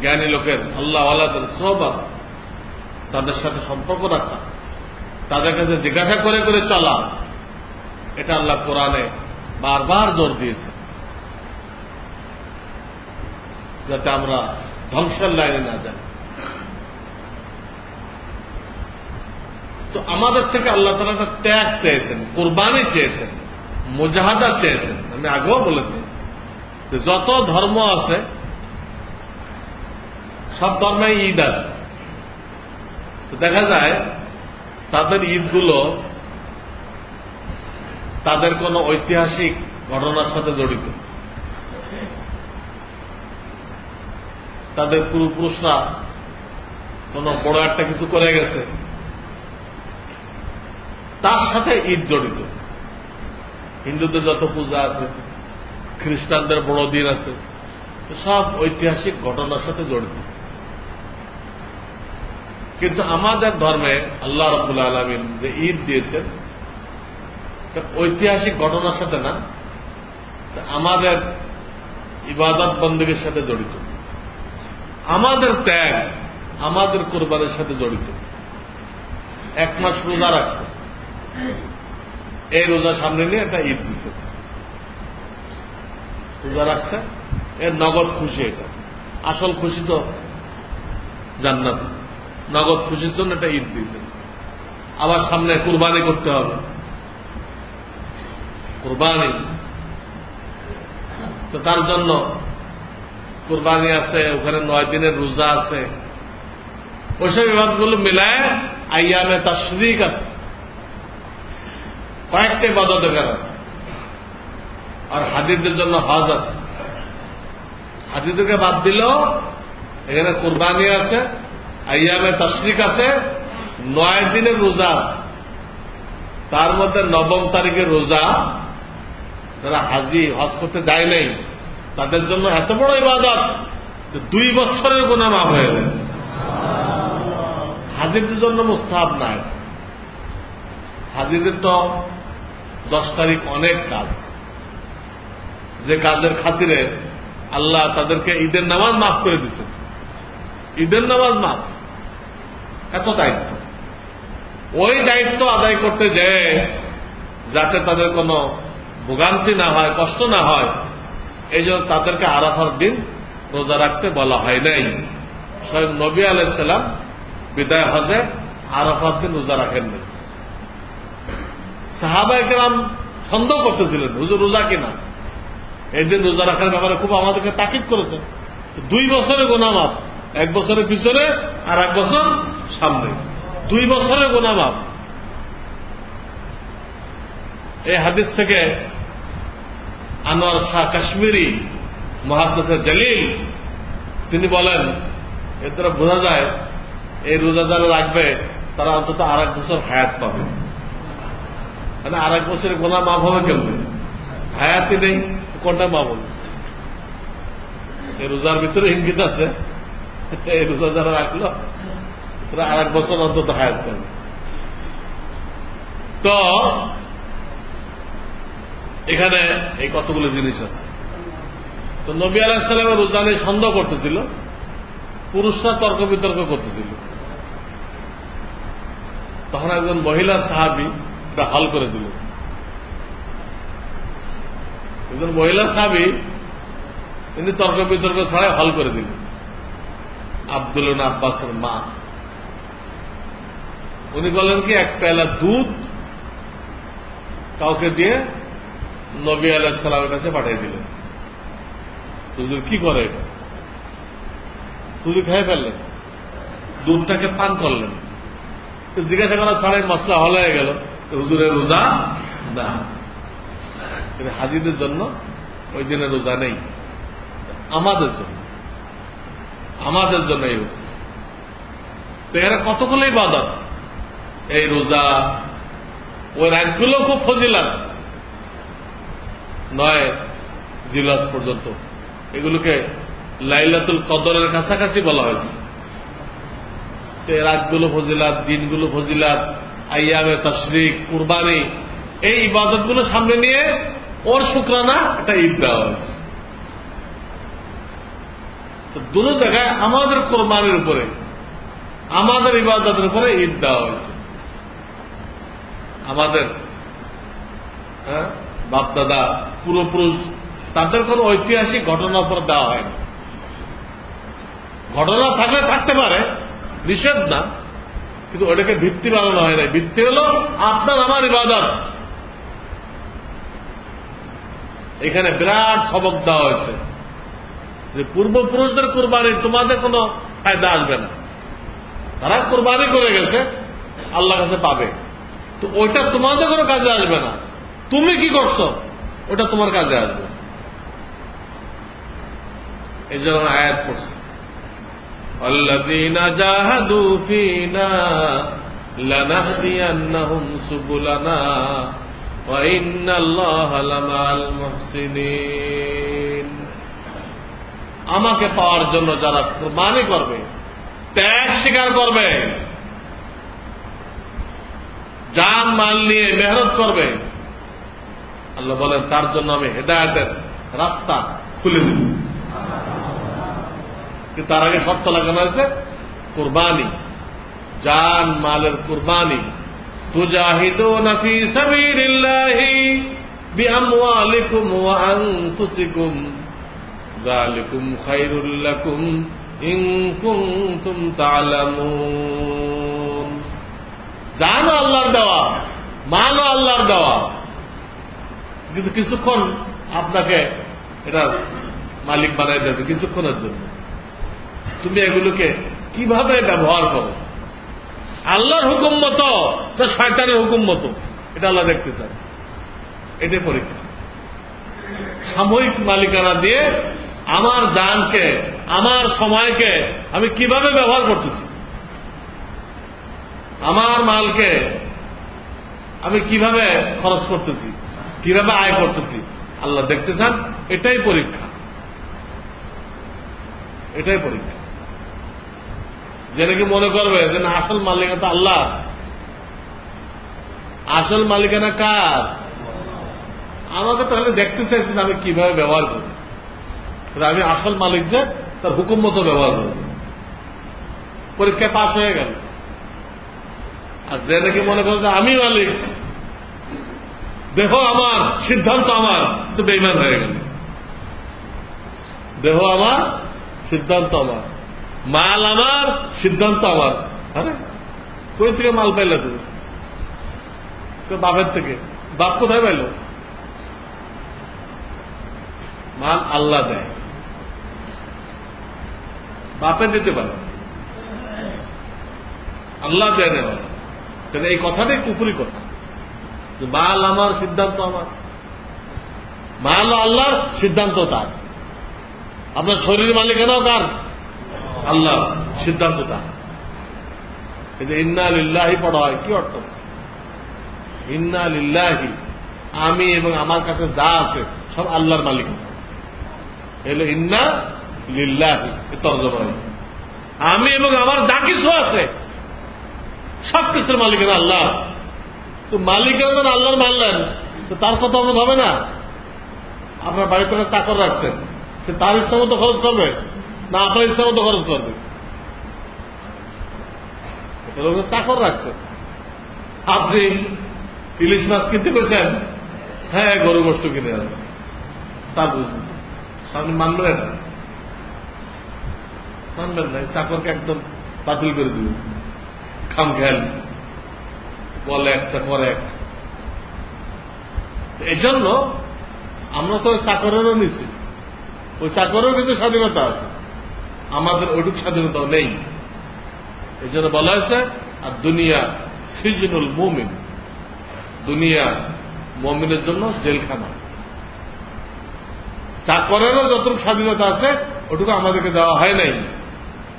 জ্ঞানী লোকের আল্লাহ আল্লাহদের সহবাদ তাদের সাথে সম্পর্ক রাখা, তাদের কাছে জিজ্ঞাসা করে করে চলা, এটা আল্লাহ কোরআনে বারবার জোর দিয়েছে। যাতে আমরা ধ্বংসের লাইনে না যাই। তো আমাদের থেকে আল্লাহ তালা একটা ত্যাগ চেয়েছেন, কোরবানি চেয়েছেন, মুজাহাদা চেয়েছেন। আমি আগেও বলেছি যত ধর্ম আছে, সব ধর্মে ঈদ আছে। তো দেখা যায়, তাদের ঈদগুলো তাদের কোন ঐতিহাসিক ঘটনার সাথে জড়িত। তাদের পূর্বপুরুষরা কোন বড় একটা কিছু করে গেছে। তার সাথে ঈদ জড়িত। হিন্দুদের যত পূজা আছে, খ্রিস্টানদের বড় দিন আছে সব ঐতিহাসিক ঘটনার সাথে জড়িত। কিন্তু আমাদের ধর্মে আল্লাহ রবুল্লা আলমিন যে ঈদ দিয়েছেন ঐতিহাসিক ঘটনার সাথে না আমাদের ইবাদত বন্দীর সাথে জড়িত। আমাদের ত্যাগ আমাদের কোরবানের সাথে জড়িত। এক মাস রোজা রাখছে। এই রোজা সামনে নিয়ে একটা ঈদ দিছে। রোজা রাখছে। এর নগদ খুশি এটা। আসল খুশি তো জান্নাত। নগদ খুশির জন্য একটা ঈদ দিয়েছে আবার সামনে কুরবানি করতে হবে। কুরবানি। তো তার জন্য কুরবানি আছে, ওখানে নয় দিনের রোজা আছে। ওইসব বিভাগগুলো মিলায় আইয়ামে তাশরিক আছে। কয়েকটা বাজার আছে। আর হাদিদের জন্য হজ আছে। হাদিদেরকে বাদ দিলেও এখানে কোরবানি আছে, আইয়ামে তশরিক আছে, নয় দিনের রোজা তার মধ্যে নবম তারিখের রোজা যারা হাজি, হজ করতে যায় নাই তাদের জন্য এত বড় ইবাদত দুই বছরের গোনা মাফ হয়ে যায়। হাজিদের জন্য মুস্তাহাব নাই। হাজিদের তো দশ তারিখ অনেক কাজ। যে কাজের খাতিরে আল্লাহ তাদেরকে ঈদের নামাজ মাফ করে দিচ্ছে ঈদের নামাজ মাফ। এত দায়িত্ব। ওই দায়িত্ব আদায় করতে যায় যাতে তাদের কোনো ভোগান্তি না হয়, কষ্ট না হয় এই জন্য তাদেরকে আরাফার দিন রোজা রাখতে বলা হয় নাই। স্বয়ং নবী আলাইসাল্লাম বিদায় হজে আরাফাত দিন রোজা রাখেননি। সাহাবাহাম সন্দেহ করতেছিলেন, হুজুর রোজা কিনা? একদিন রোজা রাখার ব্যাপারে খুব আমাদেরকে তাকিদ করেছে। দুই বছরে গোনামাপ এক বছরের পিছনে আর এক বছর সামনে। দুই বছরের গোনামাপ এই হাদিস থেকে আনোয়ার শাহ কাশ্মীরি মহাদ্দেশের জালিল। তিনি বলেন, এর দ্বারা বোঝা যায়, এই রোজা যারা রাখবে, তারা অন্তত আর এক বছর হায়াত পাবে। মানে আর এক বছরের গোনা মাফ হবে কেমন? হায়াতই নেই, কোনটা মাফ হবে? এই রোজার ভিতরে ইঙ্গিত আছে, এই রোজা যারা রাখল, তারা আর এক বছর অন্তত হায়াত পাবে। তো এখানে এই কতগুলো জিনিস আছে। তো নবী আলাহিসাল্লামের রোজা নিয়ে সন্দেহ করতেছিল, পুরুষরা তর্ক বিতর্ক করতেছিল। তখন একজন মহিলা সাহাবি এটা হল করে দিল। একজন মহিলা সাহাবি তিনি তর্ক বিতর্ক ছাড়াই হল করে দিল। আব্দুল আব্বাসের মা। উনি বলেন কি, এক পেলা দুধ কাউকে দিয়ে নবী আলাইসালামের কাছে পাঠিয়ে দিলেন। হুজুর কি করে এটা? হুজুর খেয়ে ফেললেন। দুধটাকে পান করলেন। জিজ্ঞাসা করা ছাড়াই মশলা হল হয়ে গেল। হুজুরের রোজা না। হাজিদের জন্য ওই দিনের রোজা নেই। আমাদের জন্য। আমাদের জন্য এই তো এরা কতগুলোই বাদত এই রোজা, ওই রাগগুলো খুব ফজিলাত। নয় জিলাস পর্যন্ত। এগুলোকে লাইলাতুল কদরের কাছাকাছি বলা হয়েছে। তো রাতগুলো ফজিলাত, দিনগুলো ফজিলাত আইয়ামে তশরিক, কুরবানি, এই ইবাদতগুলো সামনে নিয়ে ওর শুক্রানা একটা ঈদ দেওয়া হয়েছে। তো দুটো জায়গায় আমাদের কোরবানির উপরে, আমাদের ইবাদতের উপরে ঈদ দেওয়া হয়েছে। আমাদের হ্যাঁ বাপদাদা পূর্বপুরুষ, তাদের কোন ঐতিহাসিক ঘটনার উপর দেওয়া হয় না ঘটনা থাকলে থাকতে পারে, নিষেধ না, কিন্তু ওটাকে ভিত্তি বানানো হয় না ভিত্তি হল আপনার, আমার ইবাদত। এখানে বিরাট সবক দেওয়া হয়েছে। যে পূর্বপুরুষদের কোরবানি, তোমাদের কোনো ফায়দা আসবে না। তারা কোরবানি করে গেছে আল্লাহ কাছে পাবে। তো ওইটা তোমাদের কোনো কাজে আসবে না। তুমি কি করছ? ওটা তোমার কাজে আসবে এই জন্য আয়াত করছে الذين جاهدوا فينا لنهدينهم سبلنا وإن الله لمع المحسنين আমাকে পাওয়ার জন্য যারা কোরবানি করবে ত্যাগ স্বীকার করবে যান মাল নিয়ে মেহনত করবে আল্লাহ বলেন, তার জন্য আমি হেদায়তের রাস্তা খুলে দিব। কিন্তু তার আগে শর্ত লাগানো হয়েছে, কোরবানি, জান মালের কোরবানি, তুজাহিদুন ফি সাবিলিল্লাহি বিআমওয়ালিকুম আল্লাহর দেওয়া, মালও আল্লাহর দেওয়া। কিন্তু কিছুক্ষণ আপনাকে এটা মালিক বানাই দেবে কিছুক্ষণের জন্য। তুমি এগুলোকে কীভাবে ব্যবহার করো? আল্লাহর হুকুম মতো না শয়তানের হুকুম মতো? এটা আল্লাহ দেখতে চান এটাই পরীক্ষা। সাময়িক মালিকানা দিয়ে আমার জানকে, আমার সময়কে আমি কীভাবে ব্যবহার করতেছি? আমার মালকে আমি কীভাবে খরচ করতেছি? কীভাবে আয় করতেছি? আল্লাহ দেখতে চান, এটাই পরীক্ষা। এটাই পরীক্ষা। যে নাকি মনে করবে যে, না, আসল মালিকানা তো আল্লাহ। আসল মালিকানা কার? আমাকে তাহলে দেখতে চাইছি আমি কীভাবে ব্যবহার করি। আমি আসল মালিক যে, তার হুকুম মতো ব্যবহার করব পরীক্ষায় পাশ হয়ে গেল। আর যে নাকি মনে করে যে আমি মালিক। দেহ আমার, সিদ্ধান্ত আমার। তো বেইমান হয়ে গেল। দেহ আমার, সিদ্ধান্ত আমার। মাল আমার, সিদ্ধান্ত আমার। আরে কই থেকে মাল পাইলে তুমি? বাপের থেকে। বাপ কোথায় পাইল? মাল আল্লাহ দেয়। বাপে দিতে পারে। আল্লাহ দেয় নেওয়া তাহলে এই কথাটাই কুপুরি কথা। মাল আমার সিদ্ধান্ত আমার। মাল আল্লাহর সিদ্ধান্ত তার। আপনার শরীর মালিকানাও কার আল্লাহ সিদ্ধান্ত তার। এই যে ইন্না লিল্লাহি পড়া হয়, কি অর্থ? ইন্না লিল্লাহি, আমি এবং আমার কাছে যা আছে, সব আল্লাহর মালিক। এলো ইন্না লিল্লাহি তর্জমা আমি এবং আমার যা কিছু আছে সব কিছুর মালিকের আল্লাহ তো মালিকের যখন আল্লাহর মানলেন, তো তার কথা মতো হবে না? আপনার বাড়িতে একটা চাকর রাখছেন সে তার ইচ্ছা মতো খরচ করবে? না, আপনার ইচ্ছা মতো খরচ করবে? চাকর রাখছেন আপনি ইলিশ মাছ কিনতে পেরেছেন হ্যাঁ গরু গোষ্ঠ কিনে আছে তার বুঝবেন আপনি মানবেন এটা মানবেন না চাকরকে একদম বাতিল করে দিবেন। খাম খেয়াল। বলে একটা করে। এক এই জন্য আমরা তো চাকরেরও নিছি ওই চাকরেরও কিন্তু স্বাধীনতা আছে। আমাদের ওইটুক স্বাধীনতা নেই। এই জন্য বলা হয়েছে, আর দুনিয়া সিজনুল মুমিন। দুনিয়া মমিনের জন্য জেলখানা। চাকরেরও যতটুকু স্বাধীনতা আছে, ওটুকু আমাদেরকে দেওয়া হয় নাই।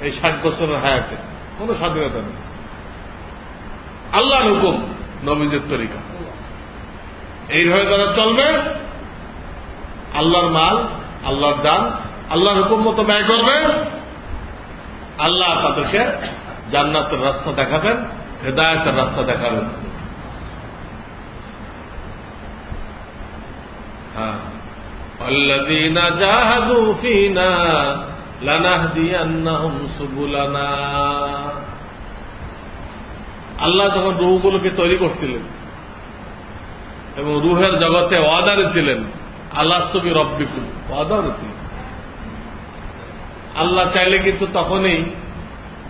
এই ষাট বছরের হায়াতে। কোন স্বাধীনতা নেই। আল্লাহর হুকুম নবীজের তরিকা এইভাবে তারা চলবে আল্লাহর মাল আল্লাহর দান আল্লাহর হুকুম মতো ব্যয় করবে আল্লাহ তাদেরকে জান্নাতের রাস্তা দেখাবেন হেদায়তের রাস্তা দেখাবেন হ্যাঁ الذين جاهدوا فينا لنهدينهم سبلنا আল্লাহ যখন রুহগুলোকে তৈরি করছিলেন। এবং রুহের জগতে ওয়াদারে ছিলেন আল্লাহ তুমি রব্বিকুল ওয়াদারে ছিলেন আল্লাহ চাইলে কিন্তু তখনই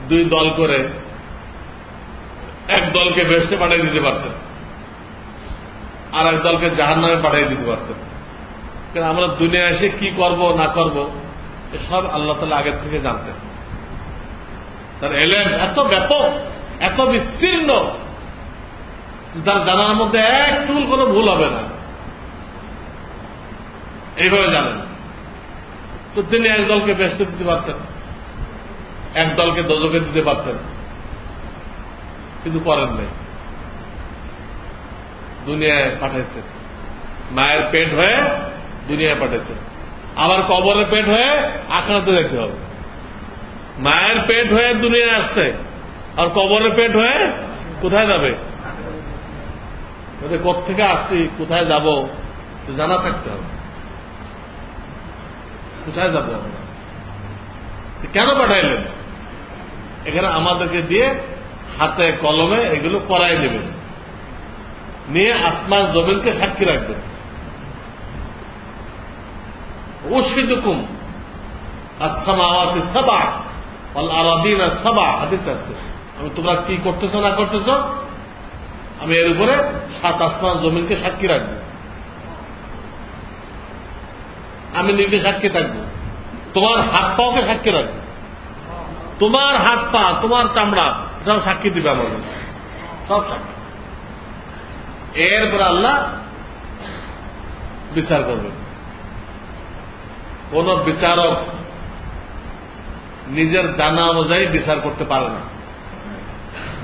দুই দল করে এক দলকে বেসতে পাঠিয়ে দিতে পারতেন, আর এক দলকে জাহান নামে পাঠিয়ে দিতে পারতেন। কারণ আমরা দুনিয়া এসে কি করব, না করব সব আল্লাহ তালা আগের থেকে জানতেন। তার এলেন এত ব্যাপক এত বিস্তীর্ণ। তার জানার মধ্যে এক চুল কোনো ভুল হবে না। এইভাবে জানেন। তো তিনি এক দলকে ব্যস্ত দিতে পারতেন। এক দলকে দজকে দিতে পারতেন। কিন্তু করেন নাই। দুনিয়ায় পাঠাইছেন মায়ের পেট হয়ে দুনিয়ায় পাঠাইছেন আবার কবরের পেট হয়ে আখড়াতে দেখতে হবে। মায়ের পেট হয়ে দুনিয়ায় আসছে। আর কবরের পেট হয়ে কোথায় যাবে? থেকে আসছি? কোথায় যাব? জানা থাকতে হবে। কোথায় যাব আমরা? কেন পাঠাইলেন? এখানে আমাদেরকে দিয়ে হাতে কলমে এগুলো করাই দেবেন। নিয়ে আসমান জমিনকে সাক্ষী রাখবেন। উসিদুকুম আসসামাওয়াতি সাবা অল আরাদিন সাবা হাদিস আছে। আমি তোমরা কি করতেছ, না করতেছ? আমি এর উপরে সাত আসমান জমিনকে সাক্ষী রাখব। আমি নিজে সাক্ষী থাকব। তোমার হাত পাওকে সাক্ষী রাখব। তোমার হাত পা, তোমার চামড়া এটাও সাক্ষী দিবে আমার কাছে। সব সাক্ষী। এরপরে আল্লাহ বিচার করবে কোন বিচারক নিজের জানা অনুযায়ী বিচার করতে পারে না।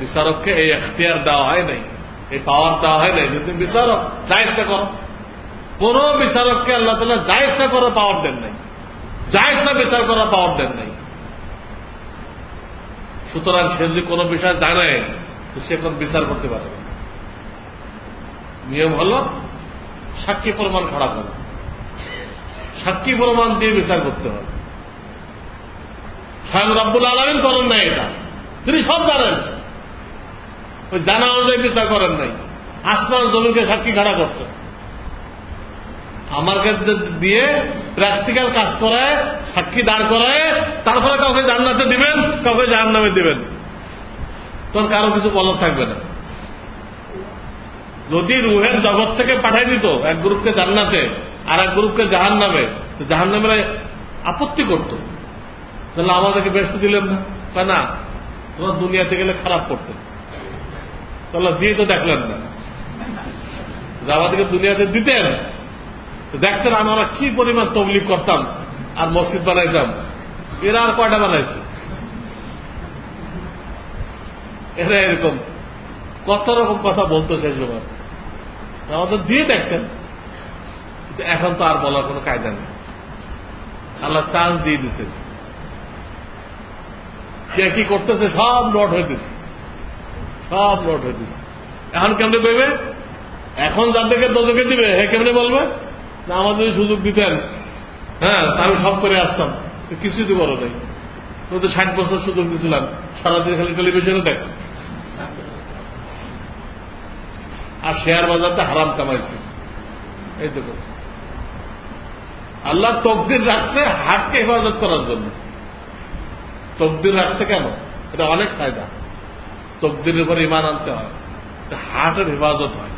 বিচারককে এই এখতিয়ার দেওয়া হয় নাই, এই পাওয়ার দেওয়া হয় নাই। যদি বিচারক ইচ্ছা করো। কোন বিচারককে আল্লাহ তালা ইচ্ছা করার পাওয়ার দেন নাই। ইচ্ছা বিচার করার পাওয়ার দেন নাই। সুতরাং সে যদি কোনো বিষয় জানে, তো সে এখন বিচার করতে পারে। নিয়ম হল সাক্ষী প্রমাণ খাড়া করা। সাক্ষী প্রমাণ দিয়ে বিচার করতে হবে। স্বয়ং রব্বুল আলমিন করেন নাই এটা। তিনি সব জানেন। ওই জানা অনুযায়ী বিচার করেন নাই। আসমান জমিনকে সাক্ষী খাড়া করছে। আমার কাছে দিয়ে প্র্যাকটিক্যাল কাজ করায় সাক্ষী দাঁড় করায় তারপরে কাউকে জান্নাতে দিবেন, কাউকে জাহান নামে দিবেন। তখন কারও কিছু বলার থাকবে না। যদি রুহের জগৎ থেকে পাঠাই দিত, এক গ্রুপকে জান্নাতে, আর এক গ্রুপকে জাহান নামে জাহান নামের আপত্তি করত। তাহলে আমাদেরকে ব্যস্ত দিলেন না। না? তোমার দুনিয়াতে গেলে খারাপ করতে তাহলে দিয়ে তো দেখলেন না। আমাদেরকে দুনিয়াতে দিতেন দেখতেন আমরা কি পরিমাণ তবলিক করতাম আর মসজিদ বানাইতাম। এরা আর কয়টা বানাইছে? এরা এরকম, কত রকম কথা বলতো সেই সময়। আমাদের দিয়ে দেখতেন এখন তো আর বলার কোন কায়দা নেই। আল্লাহ চান্স দিয়ে দিতেন। কে কি করতেছে সব নোট হইতেছে। সব নোট হইতেছে এখন কেমনে পেবে এখন যাদেরকে দোজকে দিবে, হে কেমনে বলবে? না, আমাদের সুযোগ দিতেন হ্যাঁ আমি সব করে আসতাম। কিছুই তো বলো নাই। তো ষাট বছর সুযোগ দিয়েছিলাম সারাদিন খালি টেলিভিশনে দেখছি আর শেয়ার বাজারটা হারাম কামাইছে। এই তো আল্লাহ তকদির রাখছে হাটকে হেফাজত করার জন্য। তকদির রাখছে কেন? এটা অনেক ফায়দা। তকদিরের উপর ইমান আনতে হয়। হাটের হেফাজত হয়।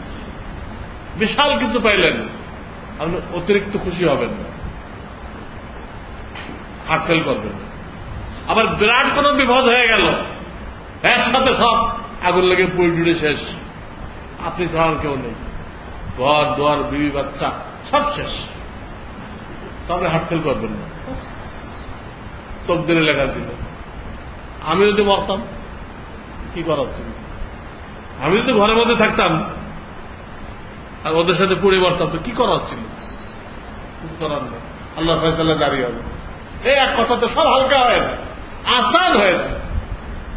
বিশাল কিছু পাইলেন। আপনি অতিরিক্ত খুশি হবেন না। হাট ফেল করবেন আবার বিরাট কোন বিপদ হয়ে গেল। একসাথে সব আগুন লেগে পুল জুড়ে শেষ। আপনি ছাড়ান কেউ নেই। ঘর, দোয়ার, বিবি, বাচ্চা, সব শেষ। তবে হাটফেল করবেন না। তকদিনে লেখা ছিল। আমি যদি মরতাম। কি করার ছিল আমি যদি ঘরের মধ্যে থাকতাম, আর ওদের সাথে পড়ে মরতাম তো কি করার ছিল কিছু করার নেই। আল্লাহ ফয়সাল্লাহ দাঁড়িয়ে হবে। এই এক কথা তো সব হালকা হয়ে আসান হয়েছে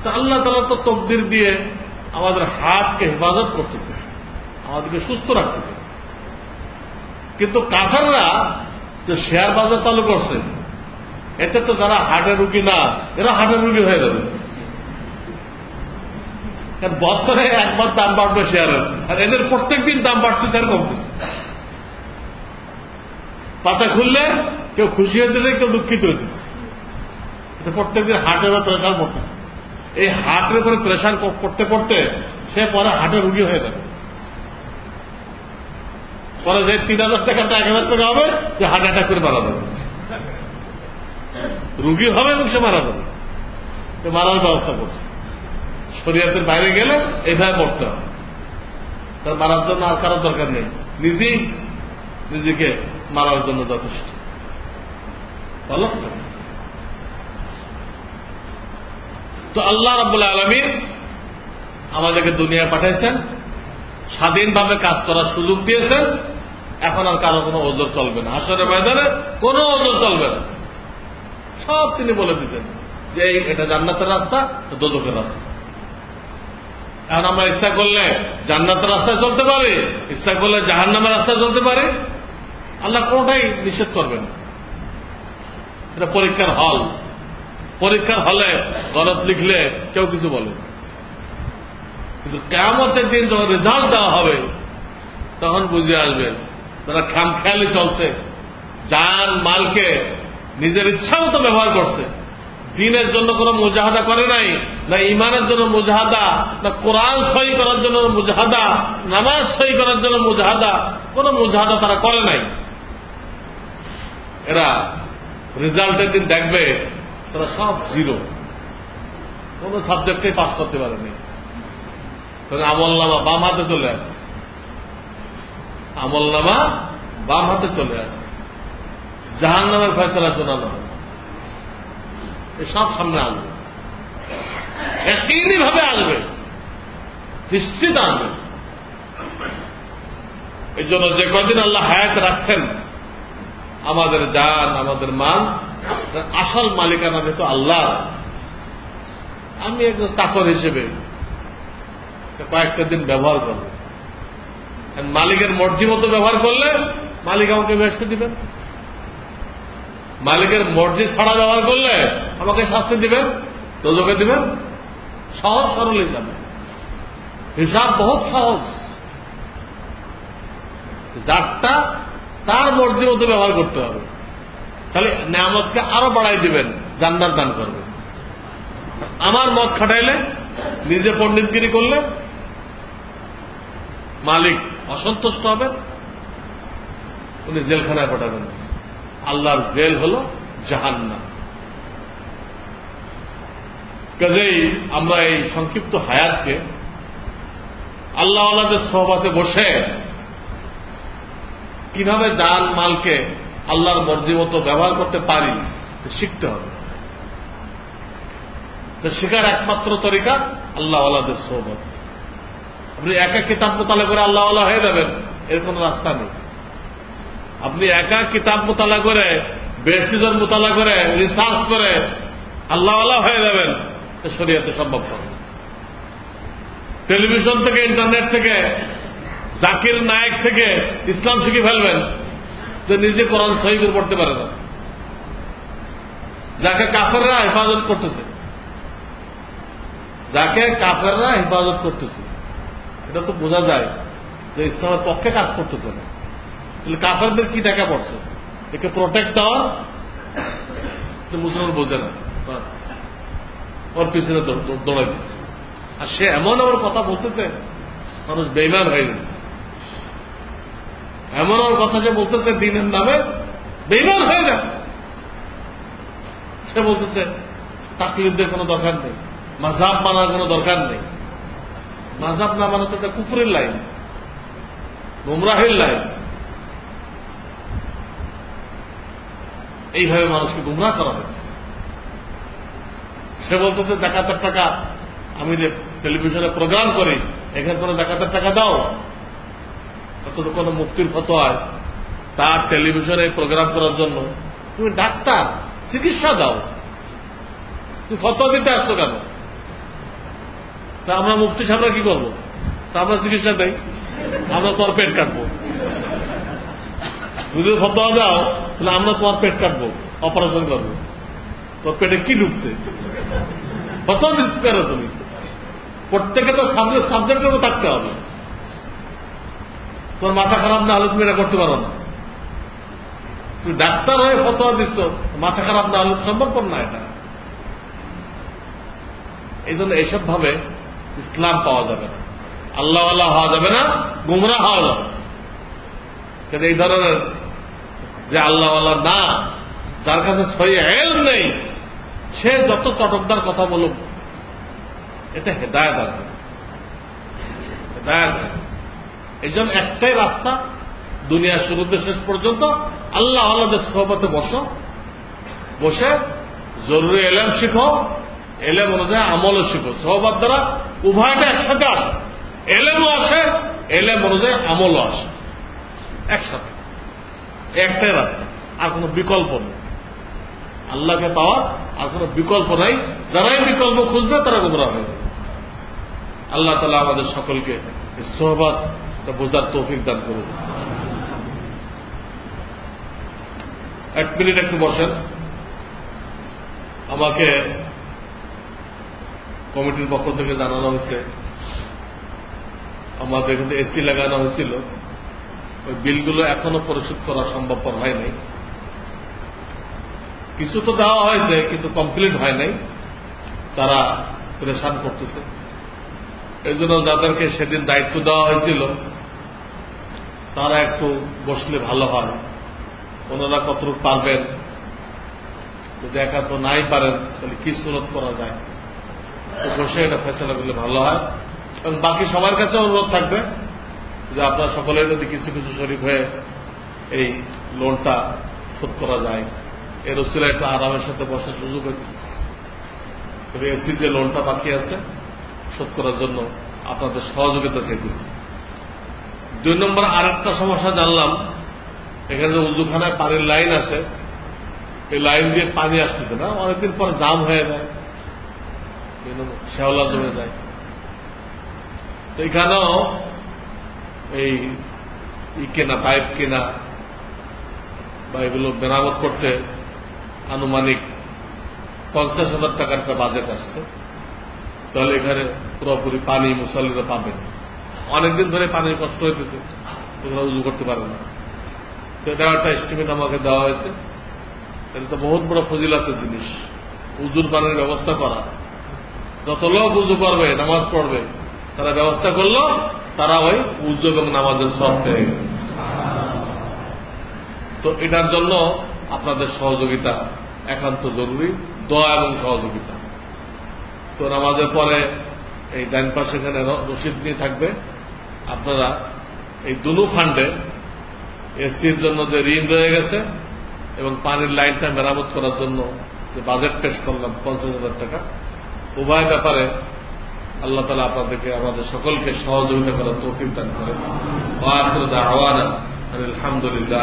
তো আল্লাহ তালা তো তকদির দিয়ে আমাদের হাতকে হেফাজত করতেছে, আমাদেরকে সুস্থ রাখতেছে। কিন্তু কাফাররা যে শেয়ার বাজার চালু করছে, এতে তো যারা হার্টের রুগী না, এরা হার্টের রুগী হয়ে যাবে। বছরে একবার দাম বাড়বে শেয়ারের আর এদের প্রত্যেক দিন দাম বাড়তেছে আর কমতেছে পাতা খুললে কেউ খুশি হইতেছে কেউ দুঃখিত হইতেছে প্রত্যেকদিন হার্টের প্রেশার পড়তেছে। এই হার্টের উপরে প্রেশার করতে করতে সে পরে হার্টের রুগী হয়ে যাবে। পরে যে তিন হাজার টাকাটা এক হাজার টাকা হবে যে হার্ট অ্যাটাক করে মারা যাবে। রুগী হবে এবং সে মারা যাবে। মারার ব্যবস্থা করছে। শরীয়তের বাইরে গেলে এইভাবে পড়তে হবে। তার মারার জন্য আর কারোর দরকার নেই। নিজেই নিজেকে মারার জন্য যথেষ্ট। ভালো তো আল্লাহ রাবুল্লাহ আলমী আমাদেরকে দুনিয়ায় পাঠাইছেন স্বাধীনভাবে কাজ করার সুযোগ দিয়েছেন। এখন আর কারও কোনো ওজোর চলবে না। আসলে ময়দানে কোনো ওজোর চলবে না। সব তিনি বলে দিচ্ছেন যে এটা জান্নাতের রাস্তা দোদকের রাস্তা। এখন আমরা ইচ্ছা করলে জান্নাতের রাস্তায় চলতে পারে, ইচ্ছা করলে জাহান নামের রাস্তায় চলতে পারে। আল্লাহ কোনটাই নিষেধ করবেন এটা পরীক্ষার হল। পরীক্ষার হলে গলত লিখলে কেউ কিছু বলে কিন্তু কেমতের দিন যখন রেজাল্ট দেওয়া হবে, তখন বুঝে আসবেন, তারা খামখেয়ালি চলছে। যার মালকে নিজের ইচ্ছা মতো ব্যবহার করছে। দিনের জন্য কোন মুজাহাদা করে নাই, না ইমানের জন্য মুজাহাদা, না কোরআন সই করার জন্য মুজাহাদা, নামাজ সই করার জন্য মুজাহাদা, কোন মুজাহাদা তারা করে নাই। এরা রেজাল্টের দিন দেখবে, তারা সব জিরো। কোন সাবজেক্টে পাস করতে পারেনি। আমল নামা বাম হাতে চলে আসে আমল নামা বাম হাতে চলে আসে জাহান নামের ফয়সলা শোনানো হয় সব সামনে আসবে। একই ভাবে আসবে। নিশ্চিত আসবে। এই জন্য যে কদিন আল্লাহ হায়াত রাখছেন, আমাদের জান, আমাদের মান আসল মালিকানা যেহেতু আল্লাহ। আমি একজন চাকর হিসেবে কয়েকটা দিন ব্যবহার করব। মালিকের মর্জি মতো ব্যবহার করলে মালিক আমাকে ব্যস্ত দিবেন। মালিকের মর্জি ছাড়া ব্যবহার করলে আমাকে শাস্তি দিবেন তোজকে দিবেন, সহজ সরল হিসাব। হিসাব বহুত সহজ। যারটা তার মর্জি মতো ব্যবহার করতে হবে। তাহলে নিয়ামতকে আরও বাড়াই দিবেন জান্নার দান করবেন। আমার মত খাটাইলে, নিজে পণ্ডিতগিরি করলে মালিক অসন্তুষ্ট হবেন, উনি জেলখানায় পাঠাবেন। আল্লাহর জেল হল জাহান্না কাজেই আমরা এই সংক্ষিপ্ত হায়াতকে আল্লাহ আল্লাহদের সহবাতে বসে কীভাবে দান মালকে আল্লাহর মর্জি মতো ব্যবহার করতে পারি শিখতে হবে। তো শেখার একমাত্র তরিকা আল্লাহ আল্লাহদের সহবত আপনি একা কিতাব মোতালা করে আল্লাহ আল্লাহ হয়ে যাবেন, এর কোন রাস্তা নেই। আপনি একা কিতাব মোতালা করে বেসিজন মোতালা করে রিসার্চ করে আল্লাহ আল্লাহ হয়ে যাবেন শরীয়তে সম্ভব হবে টেলিভিশন থেকে, ইন্টারনেট থেকে, জাকির নায়ক থেকে ইসলাম শিখে ফেলবেন যে নিজে কোরআন সহি পড়তে পারে না। যাকে কাফেররা হেফাজত করতেছে। যাকে কাফেররা হেফাজত করতেছে। এটা তো বোঝা যায় যে ইসলামের পক্ষে কাজ করতেছে না। কাফেরদের কি দেখা পড়ছে? একে প্রোটেক্ট দেওয়া মুসলমান বোঝে না। ওর পিছনে দৌড়াই দিচ্ছে। আর সে এমন এমন কথা বলতেছে, মানুষ বেইমান হয়ে গেছে। এমন এমন কথা যে বলতেছে, দিনের নামে বেইমান হয়ে যায় সে বলতেছে, তাকলিফদের কোনো দরকার নেই মাঝাব মানার কোনো দরকার নেই। মাঝাব না মানা তো একটা কুকুরের লাইন, গুমরাহের লাইন। এইভাবে মানুষকে গুমরা করা হয়েছে। সে বলতেছে জাকাতের টাকা আমি যে টেলিভিশনে প্রোগ্রাম করি, এখানে কোনো জাকাতের টাকা দাও। অথচ কোনো মুক্তির ফতোয়ায় তার টেলিভিশনে প্রোগ্রাম করার জন্য তুমি ডাক্তার, চিকিৎসা দাও। তুমি ফতোয়া দিতে আসছো কেন? তা আমরা মুক্তি সামনে কি করব? তা আমরা চিকিৎসা দেই, আমরা তোমার পেট কাটবো। যদি ফতোয়া দাও তাহলে আমরা তোমার পেট কাটবো অপারেশন করব। তোর পেটে কি ঢুকছে? ফতোয়া দিচ্ছি কেন তুমি? প্রত্যেকে তো সাবজেক্টের উপর থাকতে হবে। তোমার মাথা খারাপ না হলে তুমি এটা করতে পারো না। তুমি ডাক্তার হয়ে ফতোয়া দিচ্ছ, মাথা খারাপ না হলে সম্ভবপর না এটা। এই জন্য এইসব ভাবে ইসলাম পাওয়া যাবে না। আল্লাহ আল্লাহ হওয়া যাবে না গুমরা হওয়া যাবে এই ধরনের যে আল্লাহ আল্লাহ না যার কাছে এল নেই। সে যত চটকদার কথা বলুক এটা হেদায়ত আসবে। হেদায়ত এই জন্য একটাই রাস্তা, দুনিয়া শুরুতে শেষ পর্যন্ত আল্লাহ আল্লাহদের সহবতে বসো, বসে জরুরি এলেম শিখো, এলেম অনুযায়ী আমলও শিখো। সহবাদ দ্বারা উভয়টা একসাথে আসে। এলেমও আসে, এলেম অনুযায়ী আমলও আসে। একসাথে। একটাই রাস্তা। আর কোন বিকল্প নেই। আল্লাহকে পাওয়ার আর কোন বিকল্প নাই। যারাই বিকল্প খুঁজবে, তারা গুমরা হয়ে আল্লাহ তালা আমাদের সকলকে সোহবাদ বোঝার তৌফিক দান করুন। এক মিনিট একটু বসেন। আমাকে কমিটির পক্ষ থেকে জানানো হয়েছে। আমাদের কিন্তু এসি লাগানো হয়েছিল। ওই বিলগুলো এখনও পরিশোধ করা সম্ভবপর হয় নাই কিছু তো দেওয়া হয়েছে, কিন্তু কমপ্লিট হয় নাই তারা প্রেশান করতেছে। এই জন্য যাদেরকে সেদিন দায়িত্ব দেওয়া হয়েছিল, তারা একটু বসলে ভালো হয়। ওনারা কতটুকু পারবেন, যদি একা তো নাই পারেন, তাহলে কি সুরত করা যায়? বসে এটা ফেসলা করলে ভালো হয়। এবং বাকি সবার কাছে অনুরোধ থাকবে যে আপনার সকলে যদি কিছু কিছু শরীর হয়ে এই লোনটা শোধ করা যায় এর ওসিলা একটু আরামের সাথে বসার সুযোগ হচ্ছে তবে এসির যে লোনটা বাকি আছে, শোধ করার জন্য আপনাদের সহযোগিতা চাইতেছি। দুই নম্বর আরেকটা সমস্যা জানলাম, এখানে যে উজুখানায় পানির লাইন আছে, এই লাইন দিয়ে পানি আসতেছে না, অনেকদিন পর জাম হয়ে যায়। শেওলা জমে যায়। তো এখানেও এই ই কেনা, পাইপ কেনা বা এগুলো মেরামত করতে আনুমানিক পঞ্চাশ হাজার টাকার একটা বাজেট আসছে। তাহলে এখানে পুরোপুরি পানি মুসল্লিরা পাবেন। অনেকদিন ধরে পানির কষ্ট হইতেছে, এগুলো উজু করতে পারে না। তো এটা একটা এস্টিমেট আমাকে দেওয়া হয়েছে। এটা তো বহুত বড় ফজিলাতের জিনিস। উজুর পানির ব্যবস্থা করা। যত লোক উজু করবে, নামাজ পড়বে, তারা ব্যবস্থা করল তারা ওই উজু এবং নামাজের সব পেয়ে গেল। তো এটার জন্য আপনাদের সহযোগিতা একান্ত জরুরি, দয়া এবং সহযোগিতা। তো নামাজের পরে এই ডাইন পাশে এখানে রসিদ নিয়ে থাকবে। আপনারা এই দুনু ফান্ডে এসির জন্য যে ঋণ রয়ে গেছে এবং পানির লাইনটা মেরামত করার জন্য যে বাজেট পেশ করলাম পঞ্চাশ হাজার টাকা, উভয় ব্যাপারে আল্লাহ তালা আপনাদেরকে আমাদের সকলকে সহযোগিতা করার তৌফিক দান করেন আখর দাওয়ানা আলহামদুলিল্লাহ